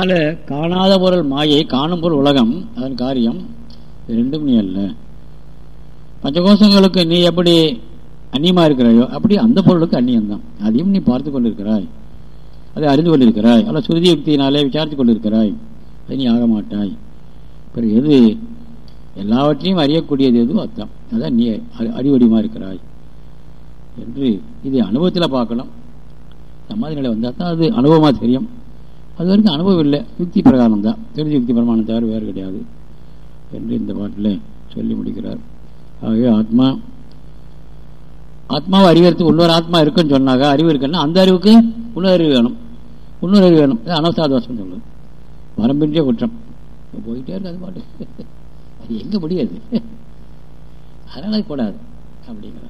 அதில் காணாத பொருள் மாயை காணும் பொருள் உலகம் அதன் காரியம் ரெண்டும் நீ அல்ல. பஞ்சகோஷங்களுக்கு நீ எப்படி அந்நியமா இருக்கிறாயோ அப்படி அந்த பொருளுக்கு அந்நியம்தான். அதையும் நீ பார்த்து கொண்டிருக்கிறாய். அதை அறிந்து கொண்டிருக்கிறாய். அல்ல சுருதி யுக்தியினாலே விசாரித்து கொண்டிருக்கிறாய். அது நீ ஆக மாட்டாய். பிறகு எது? எல்லாவற்றையும் அறியக்கூடியது எதுவும் அர்த்தம். அதான் நீ அறிவடிமா இருக்கிறாய். என்று இது அனுபவத்தில் பார்க்கலாம். சமாதி நிலை வந்தால் தான் அது அனுபவமாக தெரியும். அது வரைக்கும் அனுபவம் இல்லை. யுக்தி பிரகாரம் தான். தெரிஞ்ச யுக்தி பிரமாணம் தவிர வேறு கிடையாது என்று இந்த பாட்டில் சொல்லி முடிக்கிறார். ஆகவே ஆத்மா ஆத்மாவை அறிவறதுக்கு இன்னொரு ஆத்மா இருக்குன்னு சொன்னாங்க அறிவு இருக்குன்னா அந்த அறிவுக்கு இன்னொரு அறிவு வேணும். இன்னொரு அறிவு வேணும். இது அனவசாதோஷம் சொல்லுது வரம்பின்றே குற்றம். போயிட்டே இருக்கு அது பாட்டு. அது எங்கே முடியாது. அதனால கூடாது அப்படிங்கிற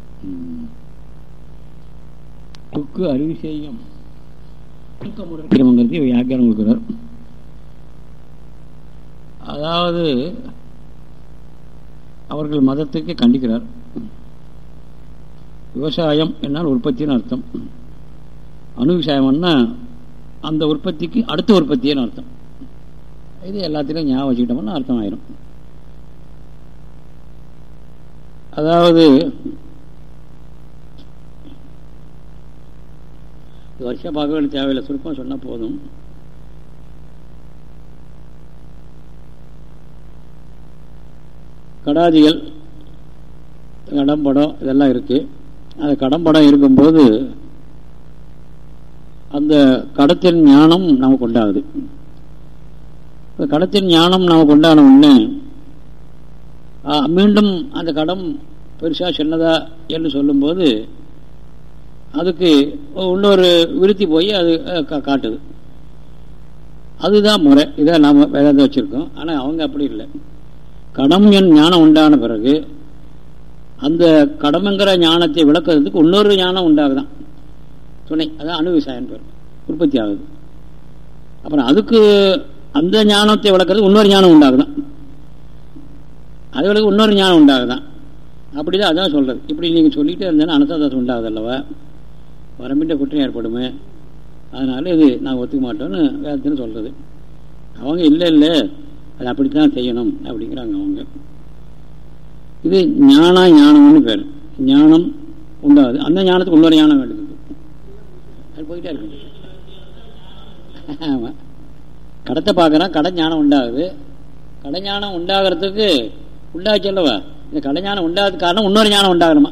துக்கு அறிவு செய்யும். கிரமங்கிறது வியாக்கியானம் கொடுக்கிறார். அதாவது அவர்கள் மதத்துக்கு கண்டிக்கிறார். விவசாயம் என்னால் உற்பத்தின்னு அர்த்தம். அணு விவசாயம்னா அந்த உற்பத்திக்கு அடுத்த உற்பத்தின்னு அர்த்தம். இது எல்லாத்திலையும் ஞாபகம் வச்சுக்கிட்டோம்னா அர்த்தம் ஆயிரும் அதாவது வருஷ பார்க்க தேவையில்லை. சுருக்கம் சொன்னால் போதும். கடாதிகள் கடம்படம் இதெல்லாம் இருக்கு. அந்த கடம்படம் இருக்கும்போது அந்த கடத்தின் ஞானம் நமக்கு உண்டாகுது. கடத்தின் ஞானம் நமக்கு உண்டான உடனே மீண்டும் அந்த கடம் பெருசா சின்னதா என்று சொல்லும்போது அதுக்கு இன்னொரு விருத்தி போய் அது காட்டுது. அதுதான் முறை. இதை நாம் வேதாந்த வச்சுருக்கோம். ஆனால் அவங்க அப்படி இல்லை. கடம் என் ஞானம் உண்டான பிறகு அந்த கடமைங்கிற ஞானத்தை விளக்குறதுக்கு இன்னொரு ஞானம் உண்டாகுதான். துணை. அதான் அணு விவசாயம் பேர். உற்பத்தி ஆகுது. அப்புறம் அதுக்கு அந்த ஞானத்தை விளக்குறது இன்னொரு ஞானம் உண்டாகுதான். அது விளக்கு இன்னொரு ஞானம் உண்டாகுதான். அப்படிதான் அதான் சொல்றது. இப்படி நீங்கள் சொல்லிகிட்டே இருந்தேன்னா அனசாதாசம் உண்டாகுது அல்லவா? வரம்பிட்ட குற்றம் ஏற்படுமே. அதனால் இது நான் ஒத்துக்க மாட்டோம்னு வேதத்துன்னு சொல்கிறது அவங்க இல்லை இல்லை அது அப்படித்தான் செய்யணும் அப்படிங்கிறாங்க அவங்க. இது ஞானா ஞானம்னு பேர். ஞானம் உண்டாகுது அந்த ஞானத்துக்கு இன்னொரு ஞானம் வேண்டியது அது போயிட்டே இருக்கு. ஆமாம் கடத்தை பார்க்குறான் கடை ஞானம் உண்டாகுது. கடை ஞானம் உண்டாகிறதுக்கு உண்டாச்சு அல்லவா? இந்த கடை ஞானம் உண்டாகிறது காரணம் இன்னொரு ஞானம் உண்டாகணுமா?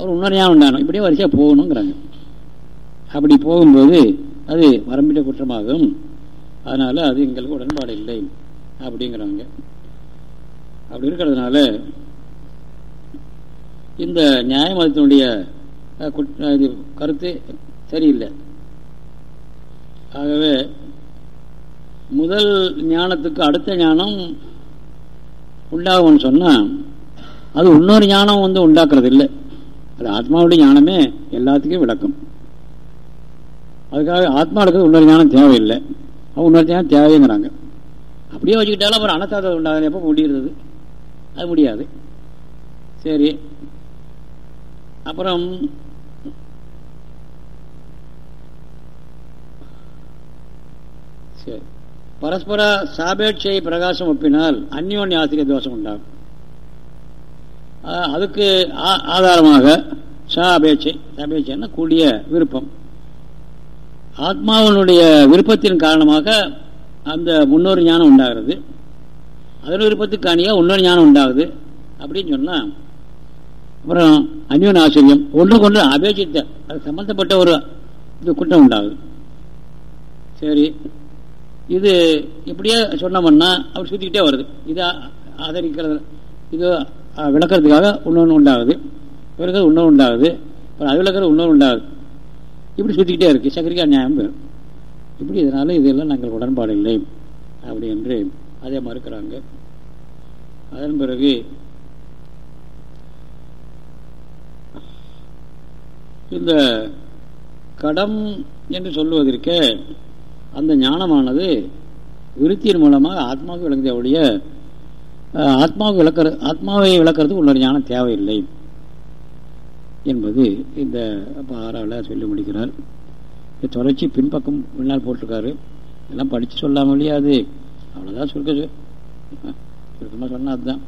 அவர் இன்னொரு ஞானம் இப்படியே வரிசையாக போகணுங்கிறாங்க. அப்படி போகும்போது அது வரம்பிட்ட குற்றமாகும். அதனால் அது எங்களுக்கு உடன்பாடு இல்லை அப்படிங்கிறாங்க. அப்படி இருக்கிறதுனால இந்த நியாய மதத்தினுடைய கருத்து சரியில்லை. ஆகவே முதல் ஞானத்துக்கு அடுத்த ஞானம் உண்டாகும்னு சொன்னால் அது இன்னொரு ஞானம் வந்து உண்டாக்குறது இல்லை அது ஆத்மாவுடைய ஞானமே எல்லாத்துக்கும் விளக்கம். அதுக்காக ஆத்மா இருக்கிறது உன்னொரு ஞானம் தேவையில்லை. அவங்க இன்னொரு ஞானம் தேவைங்கிறாங்க. அப்படியே வச்சுக்கிட்டாலும் அப்புறம் அனசாதம் உண்டாகுது. எப்போ முடிகிறது அது முடியாது. சரி. அப்புறம் சரி. பரஸ்பர சாபேட்சை பிரகாசம் ஒப்பினால் அந்யோன்ய ஆசிரிய தோஷம் உண்டாகும். அதுக்கு ஆதாரமாக சாபேட்சை அபேட்சைன்னா கூடிய விருப்பம். ஆத்மாவனுடைய விருப்பத்தின் காரணமாக அந்த முன்னோரு ஞானம் உண்டாகிறது. அதன் விருப்பத்துக்கு அணியாக இன்னொரு ஞானம் உண்டாகுது. அப்படின்னு சொன்னால் அப்புறம் அந்யோன் ஆச்சரியம். ஒன்றுக்கு ஒன்று அபேட்சித்த அது சம்பந்தப்பட்ட ஒரு இது குற்றம் உண்டாகுது. சரி இது இப்படியே சொன்னோம்னா அவர் சுற்றிக்கிட்டே வருது. இது ஆதரிக்கிறது. இது விளக்கிறதுக்காக இன்னொன்று உண்டாகுது. பிறகு இன்னொன்று உண்டாகுது. அப்புறம் அது விளக்கிறது இன்னொன்று உண்டாகுது. இப்படி சுற்றிக்கிட்டே இருக்கு. சக்கரிக்கா நியாயம் பெறும் இப்படி இதனால இதெல்லாம் நாங்கள் உடன்பாடு இல்லை. அப்படி என்று அதே மறுக்கிறாங்க. அதன் பிறகு இந்த கடம் என்று சொல்லுவதற்கே அந்த ஞானமானது விருத்தியின் மூலமாக ஆத்மாவுக்கு ஒழிய ஆத்மாவுக்கு விளக்கிறது ஆத்மாவை விளக்கிறதுக்கு உள்ளொரு ஞானம் தேவையில்லை என்பது இந்த ஆறாவில் சொல்லி முடிக்கிறார். தொடர்ச்சி பின்பக்கம் முன்னால் போட்டிருக்காரு. எல்லாம் படித்து சொல்லாம முடியாது அவ்வளோதான் சுருக்க சுருக்கமாக சொன்னால் அதுதான்.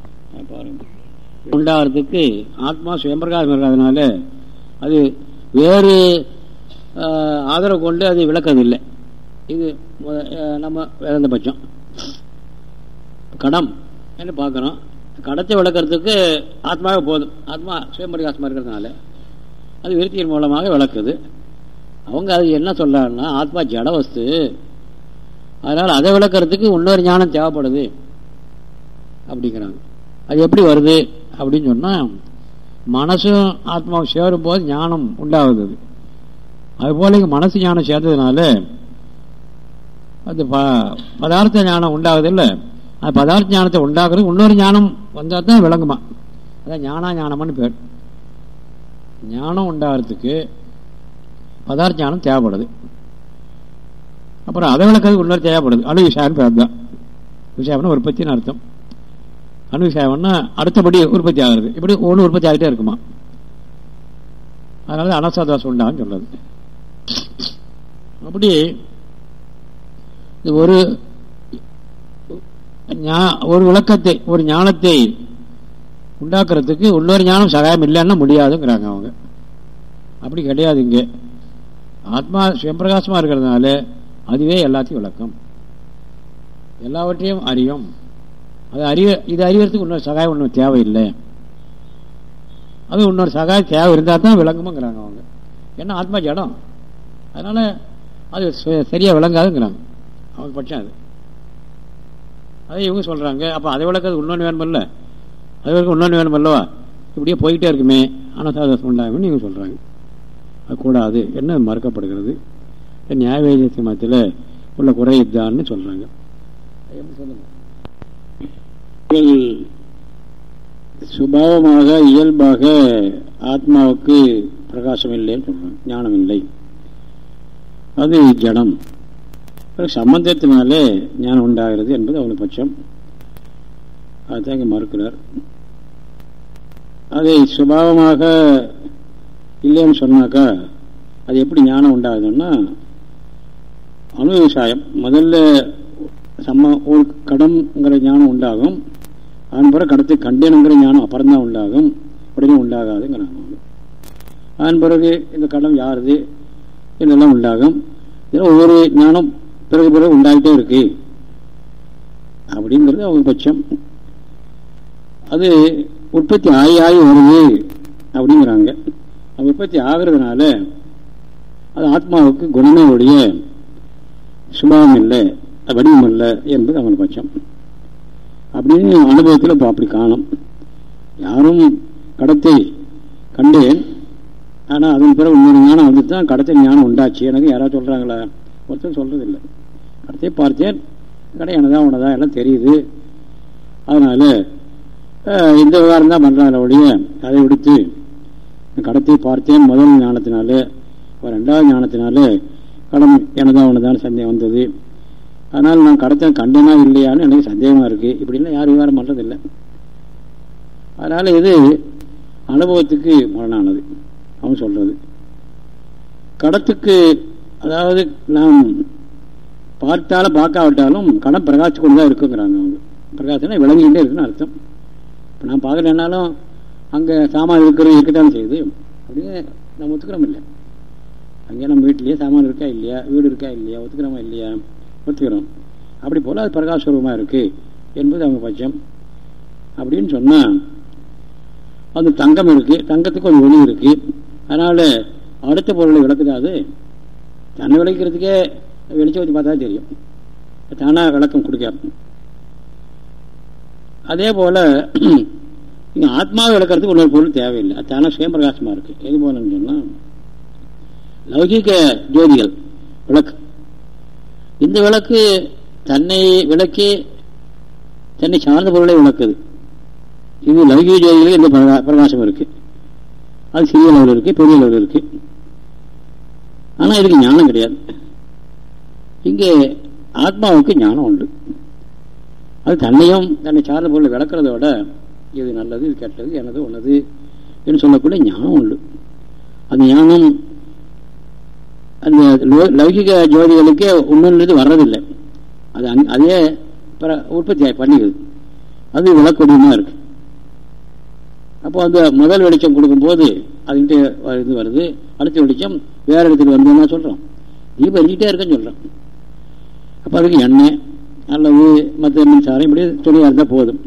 பாருங்கள் உண்டாகிறதுக்கு ஆத்மா சுயம்பிரகாசம் இருக்கிறதுனால அது வேறு ஆதரவு கொண்டு அது விளக்கதில்லை இது நம்ம வேதாந்த பட்சம். கடம் என்று பார்க்குறோம்? கடத்தை விளக்கிறதுக்கு ஆத்மாவே போதும். ஆத்மா சுயம்பிரகாசமாக இருக்கிறதுனால. அது விருத்தியின் மூலமாக விளக்குது. அவங்க அது என்ன சொல்கிறாங்கன்னா ஆத்மா ஜட வஸ்து. அதனால் அதை விளக்கிறதுக்கு இன்னொரு ஞானம் தேவைப்படுது. அப்படிங்கிறாங்க. அது எப்படி வருது? அப்படின்னு சொன்னால் மனசும் ஆத்மாவும் சேரும் போது ஞானம் உண்டாகுது. அதுபோல இங்கே மனசு ஞானம் சேர்ந்ததுனால அது ப பதார்த்த ஞானம் உண்டாகுது இல்லை? அது பதார்த்த ஞானத்தை உண்டாக்குறது இன்னொரு ஞானம் வந்தால் தான் விளங்குமா? அதான் ஞானா ஞானம்னு பேர். ஞானம் உண்டாகிறதுக்கு பதார்த்த ஞானம் தேவைப்படுது. அப்புறம் அதை விளக்கிறது இன்னொரு தேவைப்படுது. அணு விஷயம் பேர் தான் விஷயம்னா உற்பத்தின்னு அர்த்தம். அணு விஷயம்னா அடுத்தபடி உற்பத்தி ஆகுறது. இப்படி ஒன்று உற்பத்தி ஆகிட்டே இருக்குமா? அதனால அனசாதாசம் உண்டான்னு சொல்றது. அப்படி ஒரு ஒரு விளக்கத்தை ஒரு ஞானத்தை உண்டாக்குறதுக்கு இன்னொரு ஞானம் சகாயம் இல்லைன்னா முடியாதுங்கிறாங்க அவங்க. அப்படி கிடையாது இங்கே. ஆத்மா சுயம்பிரகாசமாக இருக்கிறதுனால அதுவே எல்லாத்தையும் விளக்கம். எல்லாவற்றையும் அறியும். அது அறிய இது அறியறதுக்கு இன்னொரு சகாயம் ஒன்றும் தேவையில்லை அது இன்னொரு சகாயம் தேவை இருந்தால் தான் விளங்குமாங்கிறாங்க அவங்க. ஏன்னா ஆத்மா ஜடம். அதனால் அது சரியாக விளங்காதுங்கிறாங்க. அவங்க பட்சம் அது. அதை இவங்க சொல்கிறாங்க அப்போ அதை விளக்கிறது இன்னொன்று வேணுமில்ல அது வரைக்கும் இன்னொன்று வேணுமல்லவா இப்படியே போய்கிட்டே இருக்குமே. அனசாதம் உண்டாகும்னு இவங்க சொல்கிறாங்க அது கூடாது. என்ன மறுக்கப்படுகிறது? நியாய வைத்திய மதத்தில் உள்ள குறை இதுதான்னு சொல்கிறாங்க சுபாவமாக இயல்பாக ஆத்மாவுக்கு பிரகாசம் இல்லைன்னு சொல்கிறாங்க ஞானம் இல்லை. அது ஜடம். சம்பந்தத்தினாலே ஞானம் உண்டாகிறது என்பது அவளை பட்சம். அதுதான் இங்கே மறுக்கிறார். அதை சுபாவமாக இல்லைன்னு சொன்னாக்கா அது எப்படி ஞானம் உண்டாகுதுன்னா அணு விவசாயம் முதல்ல சம்ம ஒரு கடம்ங்கிற ஞானம் உண்டாகும். அதன் பிறகு கடத்தை கண்டேனுங்கிற ஞானம் அப்புறம் தான் உண்டாகும். உடனே உண்டாகாதுங்கிறாங்க அதன் பிறகு இந்த கடம் யாருது? இதெல்லாம் உண்டாகும். இதெல்லாம் ஒவ்வொரு ஞானம் பிறகு பிறகு உண்டாகிட்டே இருக்கு. அப்படிங்கிறது அவங்க பட்சம் அது உற்பத்தி ஆகி ஆகி வருது அப்படிங்கிறாங்க. உற்பத்தி ஆகிறதுனால அது ஆத்மாவுக்கு குணமே ஒழிய சுபாவம் இல்லை வடிவம் இல்லை என்பது அவங்க பட்சம் அப்படின்னு அனுபவத்தில் இப்போ அப்படி காணும். யாரும் கடத்தை கண்டேன். ஆனால் அதன் பிறகு இன்னொரு ஞானம் வந்து தான் கடத்தை ஞானம் உண்டாச்சு. எனக்கு யாராவது சொல்கிறாங்களா ஒருத்தர் சொல்கிறதில்லை கடத்தை பார்த்தேன். கடை எனதா உனதா எல்லாம் தெரியுது. அதனால் இந்த விவகாரம் தான் பண்ணுறாங்க ஒழிய அதை விடுத்து கடத்தை பார்த்தேன் முதல் ஞானத்தினால ரெண்டாவது ஞானத்தினால கடன் எனதா உனதான் சந்தேகம் வந்தது. அதனால் நான் கடத்தை கண்டனா இல்லையான்னு எனக்கு சந்தேகமாக இருக்குது இப்படின்னா யார் விவகாரம் பண்ணுறதில்லை அதனால் இது அனுபவத்துக்கு முரணானது. அவன் சொல்கிறது கடத்துக்கு அதாவது நாம் பார்த்தாலும் பார்க்காவிட்டாலும் கடன் பிரகாஷ் கொண்டு தான் இருக்குங்கிறாங்க அவங்க. பிரகாசம்னா விளங்கிகிட்டே இருக்குன்னு அர்த்தம். இப்போ நான் பார்க்கலன்னாலும் அங்கே சாமான் இருக்கிறது இருக்கத்தான் செய்யுது. அப்படின்னு நம்ம ஒத்துக்கிறோம் இல்லை. அங்கே நம்ம வீட்லேயே சாமான் இருக்கா இல்லையா? வீடு இருக்கா இல்லையா? ஒத்துக்கிறோமா இல்லையா? ஒத்துக்கிறோம். அப்படி போல் அது பிரகாசரூபமாக இருக்குது என்பது அவங்க பட்சம். அப்படின்னு சொன்னால் அது தங்கம் இருக்குது தங்கத்துக்கு ஒரு ஒளி இருக்குது அதனால் அடுத்த பொருளை விளக்குதாது தன்னை விளக்கிறதுக்கே வெளிச்சம் வச்சு பார்த்தா தெரியும். தானாக விளக்கம் கொடுக்க அதே போல் இங்கே ஆத்மாவை விளக்கிறதுக்கு இன்னொரு பொருள் தேவையில்லை. அது தானே சுயம்பிரகாசமாக இருக்குது எது போலன்னு சொன்னால் லௌகிக ஜோதிகள் விளக்கு. இந்த விளக்கு தன்னை விளக்கி தன்னை சார்ந்த பொருளை விளக்குது. இது லௌகிக ஜோதிகளுக்கு இந்த பிரகாசம் இருக்கு. அது சிறிய அளவில் இருக்கு பெரிய அளவில் இருக்கு. ஆனால் இதுக்கு ஞானம் கிடையாது. இங்கே ஆத்மாவுக்கு ஞானம் உண்டு. அது தன்னையும் தன்னை சார்ந்த பொருளை விளக்குறத விட இது நல்லது இது கெட்டது எனது உன்னது என்று சொல்லக்கூடிய ஞானம் உண்டு. அந்த ஞானம் அந்த லௌகிக ஜோதிகளுக்கே உண்மைன்றது வர்றதில்லை. அது அதே உற்பத்தி பண்ணிக்குது. அது விளக்கூடியமாக இருக்கு. அப்போ அந்த முதல் வெளிச்சம் கொடுக்கும்போது அதுக்கிட்ட இது வருது. அடுத்த வெளிச்சம் வேற இடத்துல வந்தோம்னா சொல்கிறோம் தீபம் எரிஞ்சிட்டே இருக்குன்னு சொல்கிறோம் அப்போ அதுக்கு எண்ணெய் அல்லது மற்ற மின்சாரம் இப்படி துணியாக இருந்தால் போதும்.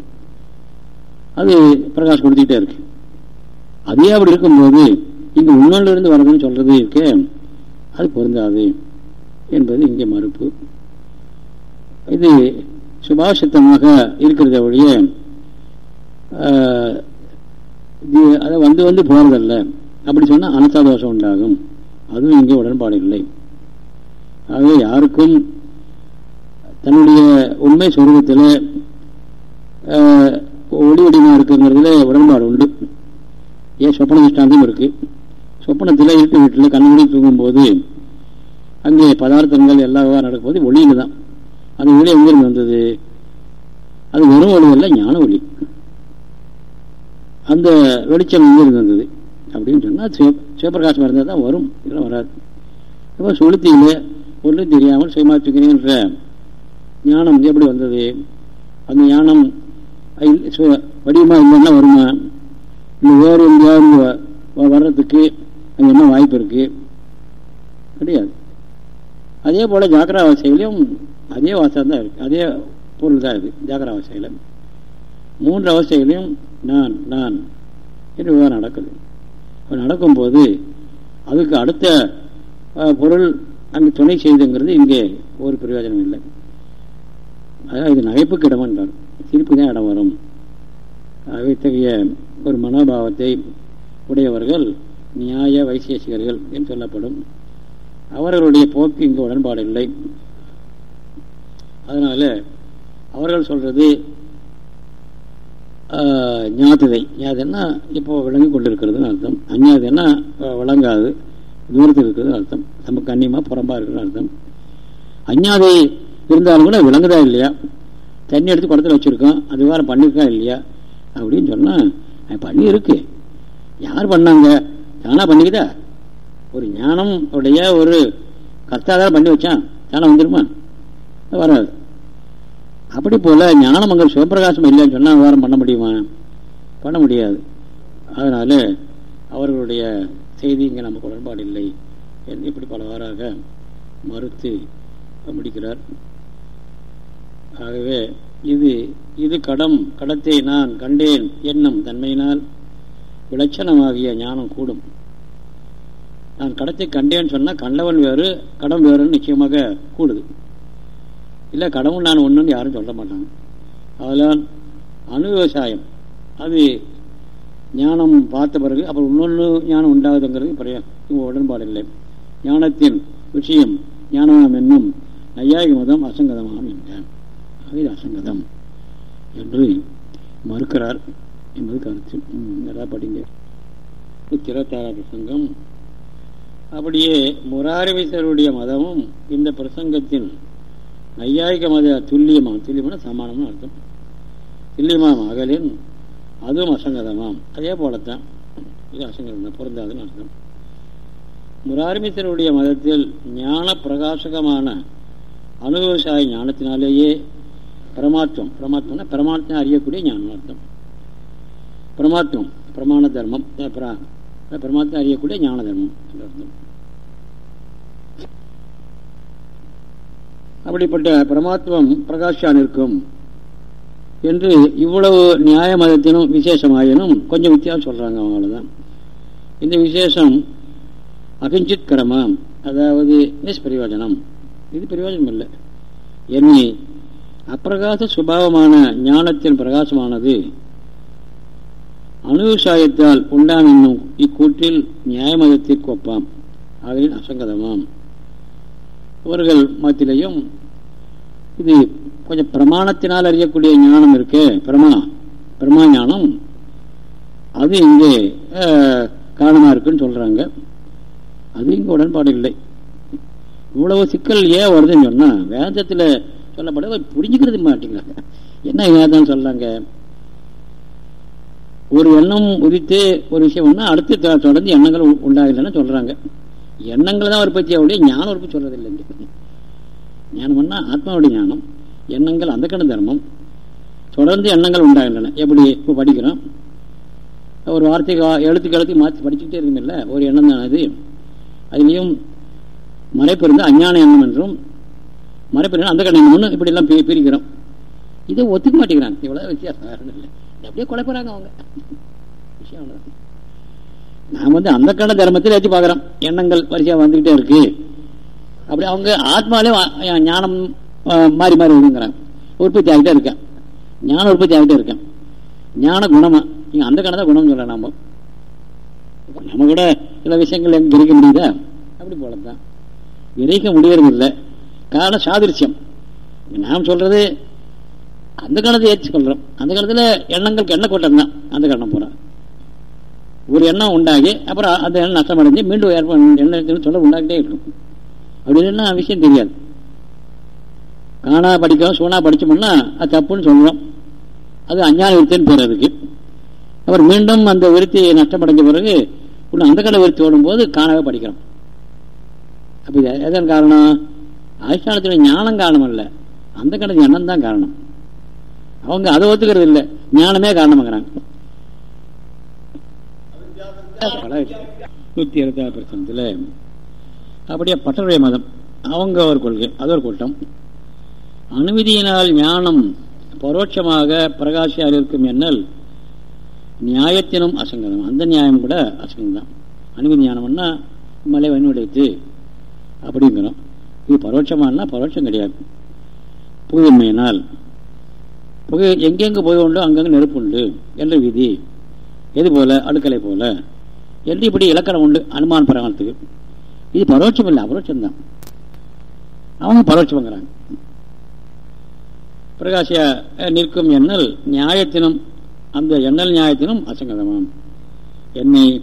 அது பிரகாஷ் கொடுத்துக்கிட்டே இருக்கு. அதே அப்படி இருக்கும்போது இங்கே உன்னொன்று இருந்து வரதுன்னு சொல்கிறது இருக்க அது பொருந்தாது என்பது இங்கே மறுப்பு. இது சுபாஷித்தமாக இருக்கிறத ஒழிய அதை வந்து வந்து போகிறதல்ல அப்படி சொன்னால் அனசாதோஷம் உண்டாகும். அதுவும் இங்கே உடன்பாடு இல்லை. ஆகவே யாருக்கும் தன்னுடைய உண்மை சொரூபத்தில் ஒளி வடிவமாக இருக்குங்கிறதுல உடன்பாடு உண்டு. ஏன் சொப்பன திஷ்டாந்தம் இருக்கு? சொப்பனத்தில் இருட்டு வீட்டில் கண்ணுமணி தூங்கும்போது அங்கே பதார்த்தங்கள் எல்லா விவகாரம் நடக்கும்போது ஒளியில் தான். அந்த ஒளி எங்கிருந்து வந்தது? அது வெறும் ஒளி அல்ல ஞான ஒளி. அந்த வெளிச்சம் எங்கிருந்து வந்தது? அப்படின்னு சொன்னால் சிவபிரகாசமாக இருந்தால் தான் வரும். இதெல்லாம் வராது. இப்போ சுளுத்தியில் ஒன்றும் தெரியாமல் சுயமாற்றுக்கிறேன்ற ஞானம் எப்படி வந்தது? அந்த ஞானம் வடிவமாக இல்லைன்னா வருமா? இல்லை வேறு எங்கேயாவது வர்றதுக்கு அது என்ன வாய்ப்பு இருக்கு? கிடையாது. அதே போல் ஜாக்கிர அவஸ்தையிலையும் அதே வாசம் தான் இருக்கு. அதே பொருள் தான் இருக்கு ஜாக்கிர அவஸ்தையில். மூன்று அவசைகளையும் நான் நான் என்று விவகாரம் நடக்குது. நடக்கும்போது அதுக்கு அடுத்த பொருள் அங்கு துணை செய்துங்கிறது இங்கே ஒரு பிரயோஜனம் இல்லை. அதாவது இது நகைப்புக்கு இடம் என்றார் சிரிப்பு தான் இடம் வரும். இத்தகைய ஒரு மனோபாவத்தை உடையவர்கள் நியாய வைசேஷிகர்கள் என்று சொல்லப்படும். அவர்களுடைய போக்கு இங்கு உடன்பாடு இல்லை. அதனால அவர்கள் சொல்றது ஞாததை ஞாதன்னா இப்போ விளங்கி கொண்டிருக்கிறதுன்னு அர்த்தம். அஞ்ஞாதன்னா விளங்காது. தூரத்தில் இருக்கிறதுன்னு அர்த்தம். நமக்கு அந்நியமாக புறம்பாக இருக்கிறது அர்த்தம். அஞ்ஞாதை இருந்தாலும் கூட விளங்குதா இல்லையா? தண்ணி எடுத்து குடத்தில் வச்சுருக்கோம் அது வேறு பண்ணியிருக்கா இல்லையா? அப்படின்னு சொன்னால் பண்ணி இருக்கு யார் பண்ணாங்க? தானாக பண்ணிக்கிதா? ஒரு ஞானம் உடைய ஒரு கர்த்தாதான் பண்ணி வச்சான் தானே வந்துருமா? வராது. அப்படி போல் ஞானம் அங்கே சிவபிரகாசம் இல்லைன்னு சொன்னால் விவகாரம் பண்ண முடியுமா? பண்ண முடியாது. அதனால் அவர்களுடைய செய்தி இங்கே நமக்கு உடன்பாடு இல்லை என்று இப்படி பலவாறாக மறுத்து முடிக்கிறார். ஆகவே இது இது கடம் கடத்தை நான் கண்டேன் என்னும் தன்மையினால் விளச்சனமாகிய ஞானம் கூடும். நான் கடத்தை கண்டேன்னு சொன்னால் கண்டவன் வேறு கடம் வேறுன்னு நிச்சயமாக கூடுது. இல்லை கடவுள் நான் ஒன்றுன்னு யாரும் சொல்ல மாட்டாங்க. அதெல்லாம் அணு விவசாயம் அது ஞானம் பார்த்த பிறகு அப்புறம் இன்னொன்று ஞானம் உண்டாகுதுங்கிறது இவங்க உடன்பாடு இல்லை. ஞானத்தின் விஷயம் ஞானம் என்னும் நையாயிக மதம் அசங்கதமாம் என்றான். அது அசங்கதம் என்று மறுக்கிறார் என்பது கருத்து. நல்லா படிங்க. இருபத்தாறாம் பிரசங்கம் அப்படியே முராரவிசருடைய மதமும் இந்த பிரசங்கத்தின் நையாயிக மத துல்லியமாக துல்லியமான சமானம்னு அர்த்தம். துல்லியமாம் அகலின் அதுவும் அசங்கதமாம். அதே போலத்தான். இது அசங்கதம் பொருந்தாதுன்னு அர்த்தம். முராரிமிசருடைய மதத்தில் ஞான பிரகாசகமான அனுபவசாய ஞானத்தினாலேயே பிரமாத்வம் பிரமாத்வம்னா பிரமாணத்தை அறியக்கூடிய ஞானம் அர்த்தம் பிரமாத்வம் பிரமாண தர்மம் பிரமாத்மா அறியக்கூடிய ஞான தர்மம் என்று அர்த்தம். அப்படிப்பட்ட பிரமாத்வம் பிரகாஷான் இருக்கும் என்று இவ்வளவு நியாய மதத்தினும் விசேஷமாயினும் கொஞ்சம் வித்தியாசம் சொல்றாங்க அவங்களதான். இந்த விசேஷம் அகிஞ்சித் கரமம் அதாவது நிஷ்பிரயோஜனம். இது பிரயோஜனம் இல்லை என்னை அப்பிரகாச சுபாவமான ஞானத்தின் பிரகாசமானது. அணுசாயத்தால் உண்டாம் என்னும் இக்கூற்றில் நியாயமதத்திற்கு ஒப்பாம். ஆகவே அசங்கதமாம். இவர்கள் மத்தியிலையும் இது கொஞ்சம் பிரமாணத்தினால் அறியக்கூடிய ஞானம் இருக்கு பிரமா பிரமா ஞானம். அது இங்கே காரணமாக இருக்குன்னு சொல்றாங்க. அது இங்கே உடன்பாடு இல்லை. இவ்வளவு சிக்கல் ஏன் வருதுன்னு சொன்னால் வேதத்தில் சொல்லப்பட புரிஞ்சுக்கிறது மாட்டேங்கிறாங்க. என்ன வேதம் சொல்றாங்க? ஒரு எண்ணம் உதித்து ஒரு விஷயம் அடுத்து தொடர்ந்து எண்ணங்கள் உண்டாகலைன்னு சொல்றாங்க. எண்ணங்கள் தான் உற்பத்தி அவருடைய ஞானம் உற்பத்தி சொல்றது இல்லைங்க ஞானம்னா ஆத்மாவுடைய ஞானம் எண்ணங்கள் அந்த கண தர்மம். தொடர்ந்து எண்ணங்கள் உண்டாகின்றன. எப்படி இப்போ படிக்கிறோம்? ஒரு வார்த்தைக்கு எழுத்துக்கு எழுத்து மாற்றி படிச்சுக்கிட்டே இருக்குமில்ல? ஒரு எண்ணம் தான் அது. அதுலேயும் மறைப்பிருந்து அஞ்ஞான எண்ணம் என்றும் மறைப்பு அந்த கண்ண எண்ணம்னு இப்படிலாம் பிரிக்கிறோம். இதை ஒத்துக்க மாட்டேங்கிறாங்க. இவ்வளோ வித்தியாசம் வேறு இல்லை. அப்படியே குழப்பறாங்க அவங்க. விஷயம் நாம் வந்து அந்த கண்ண தர்மத்தில் வச்சு பார்க்குறோம். எண்ணங்கள் வரிசையாக வந்துக்கிட்டே இருக்கு. அப்படி அவங்க ஆத்மாலே ஞானம் மாறி மாறி விடுங்கிறாங்க உற்பத்தி ஆகிட்டே இருக்கேன் ஞான உற்பத்தி ஆகிட்டே இருக்கேன் ஞான குணமா? நீங்கள் அந்த கணத்தை குணம்னு சொல்ல நாம. நம்ம கூட சில விஷயங்கள் எங்கே கிரகிக்க முடியுதா? அப்படி போல தான் கிரகிக்க முடியறதில்லை கால காரணம் சாதிருச்சியம். நாம் சொல்றது அந்த காலத்தை ஏற்றி சொல்றோம் அந்த காலத்துல எண்ணங்களுக்கு எண்ணெய் கூட்டம் தான். அந்த காரணம் போற ஒரு எண்ணம் உண்டாகி அப்புறம் அந்த எண்ணம் நஷ்டம் அடைஞ்சு மீண்டும் ஏற்படும் எண்ணம் சொல்ல உண்டாகிட்டே இருக்கும். அப்படின்னா விஷயம் தெரியாது. காணா படிக்கிறோம் சூனா படிச்சோம்னா அது தப்புன்னு சொல்றோம். அது அஞ்ஞான விருத்தின்னு பேர் அதுக்கு. அப்புறம் மீண்டும் அந்த விருத்தி நஷ்டமடைஞ்ச பிறகு இன்னும் அந்த கடை விருத்தி ஓடும்போது காணாவே படிக்கிறோம். அப்படி எதன் காரணம்? அதிஷ்டானத்துடைய ஞானம் காரணம் அல்ல அந்த கணக்கு எண்ணம் தான் காரணம். அவங்க அதை ஒத்துக்கிறது இல்லை. ஞானமே காரணமாங்கிறாங்க நூற்றி இருபத்தாறு பிரச்சனத்தில் அப்படியே பட்டருடைய மதம் அவங்க ஒரு கொள்கை அது ஒரு கூட்டம். அனுமதியினால் ஞானம் பரோட்சமாக பிரகாசியாக இருக்கும் என்னல் நியாயத்தினும் அசங்கதம். அந்த நியாயம் கூட அசங்கம்தான் அனுமதி ஞானம்னா மலை வன்னுடைத்து அப்படிங்கிறோம். இது பரோட்சமானா பரோட்சம் கிடையாது. புகையின்மையினால் புகை எங்கெங்கு புகை உண்டு அங்கங்கே நெருப்பு உண்டு என்ற விதி. எது போல? அடுக்கலை போல. என்று இப்படி இலக்கணம் உண்டு அனுமான பிரகாணத்துக்கு இது பரோட்சம் இல்லை அபரோட்சம்தான். அவங்க பரோட்சம்ங்கிறாங்க. பிரகாசிய நிற்கும் எண்ணல் நியாயத்தினும் அந்த எண்ணல் நியாயத்தினும் அசங்கதமாம். என்னை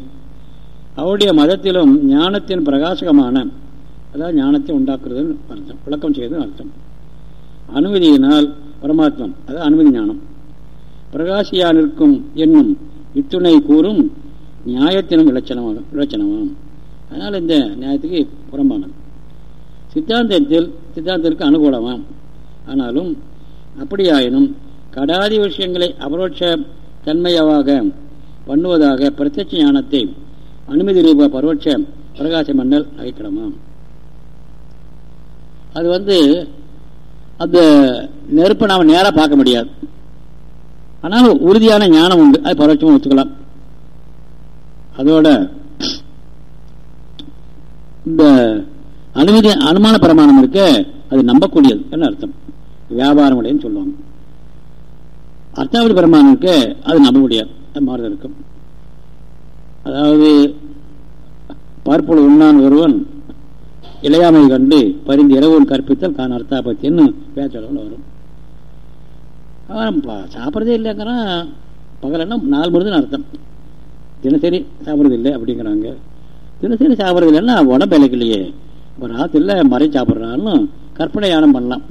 அவருடைய மதத்திலும் ஞானத்தின் பிரகாசகமான அதாவது ஞானத்தை உண்டாக்குறதுன்னு அர்த்தம் விளக்கம் செய்வதுன்னு அர்த்தம். அனுமதியினால் பரமாத்மம் அதாவது அனுமதி ஞானம். பிரகாசியா நிற்கும் என்னும் இத்துணை கூறும் நியாயத்தினும் இலட்சணமாக இலட்சணமாம். அதனால் இந்த நியாயத்துக்கு புறம்பானது. சித்தாந்தத்தில் சித்தாந்தத்திற்கு அனுகூலமாம். ஆனாலும் அப்படியாயினும் கடாதி விஷயங்களை அபரோட்ச தன்மையாக பண்ணுவதாக பிரத்யட்ச ஞானத்தை அனுமதி ரூப பரோட்ச பிரகாச மண்டல் அகைக்கிடமாம். அது வந்து அந்த நெருப்பை நாம் நேராக பார்க்க முடியாது. ஆனால் உறுதியான ஞானம் உண்டு. அது பரோட்சமாக ஒத்துக்கலாம். அதோட இந்த அனுமதி அனுமான பிரமாணம் இருக்க அது நம்பக்கூடியது என்ன அர்த்தம். வியாபாரம் உடையன்னு சொல்லுவாங்க. அர்த்தாவதி பிரமாணம் இருக்கு அது நம்ப முடியாது அது மாறுதல் இருக்கும். அதாவது பார்ப்பொழு உண்ணான் ஒருவன் இளையாமை கண்டு பரிந்து இரவுள் கற்பித்தல் தான் அர்த்தாபத்தின்னு பேச்சளவில் வரும். அவன் சாப்பிட்றதே இல்லைங்கிறான். பகலன்னா நாலு மருந்துன்னு அர்த்தம். தினசரி சாப்பிட்றது இல்லை அப்படிங்கிறாங்க. தினசரி சாப்பிட்றது இல்லைன்னா உடம்பு இலைக்கலையே இப்போ ராத்திரில மறை சாப்பிட்றான்னு கற்பனை யானம் பண்ணலாம்.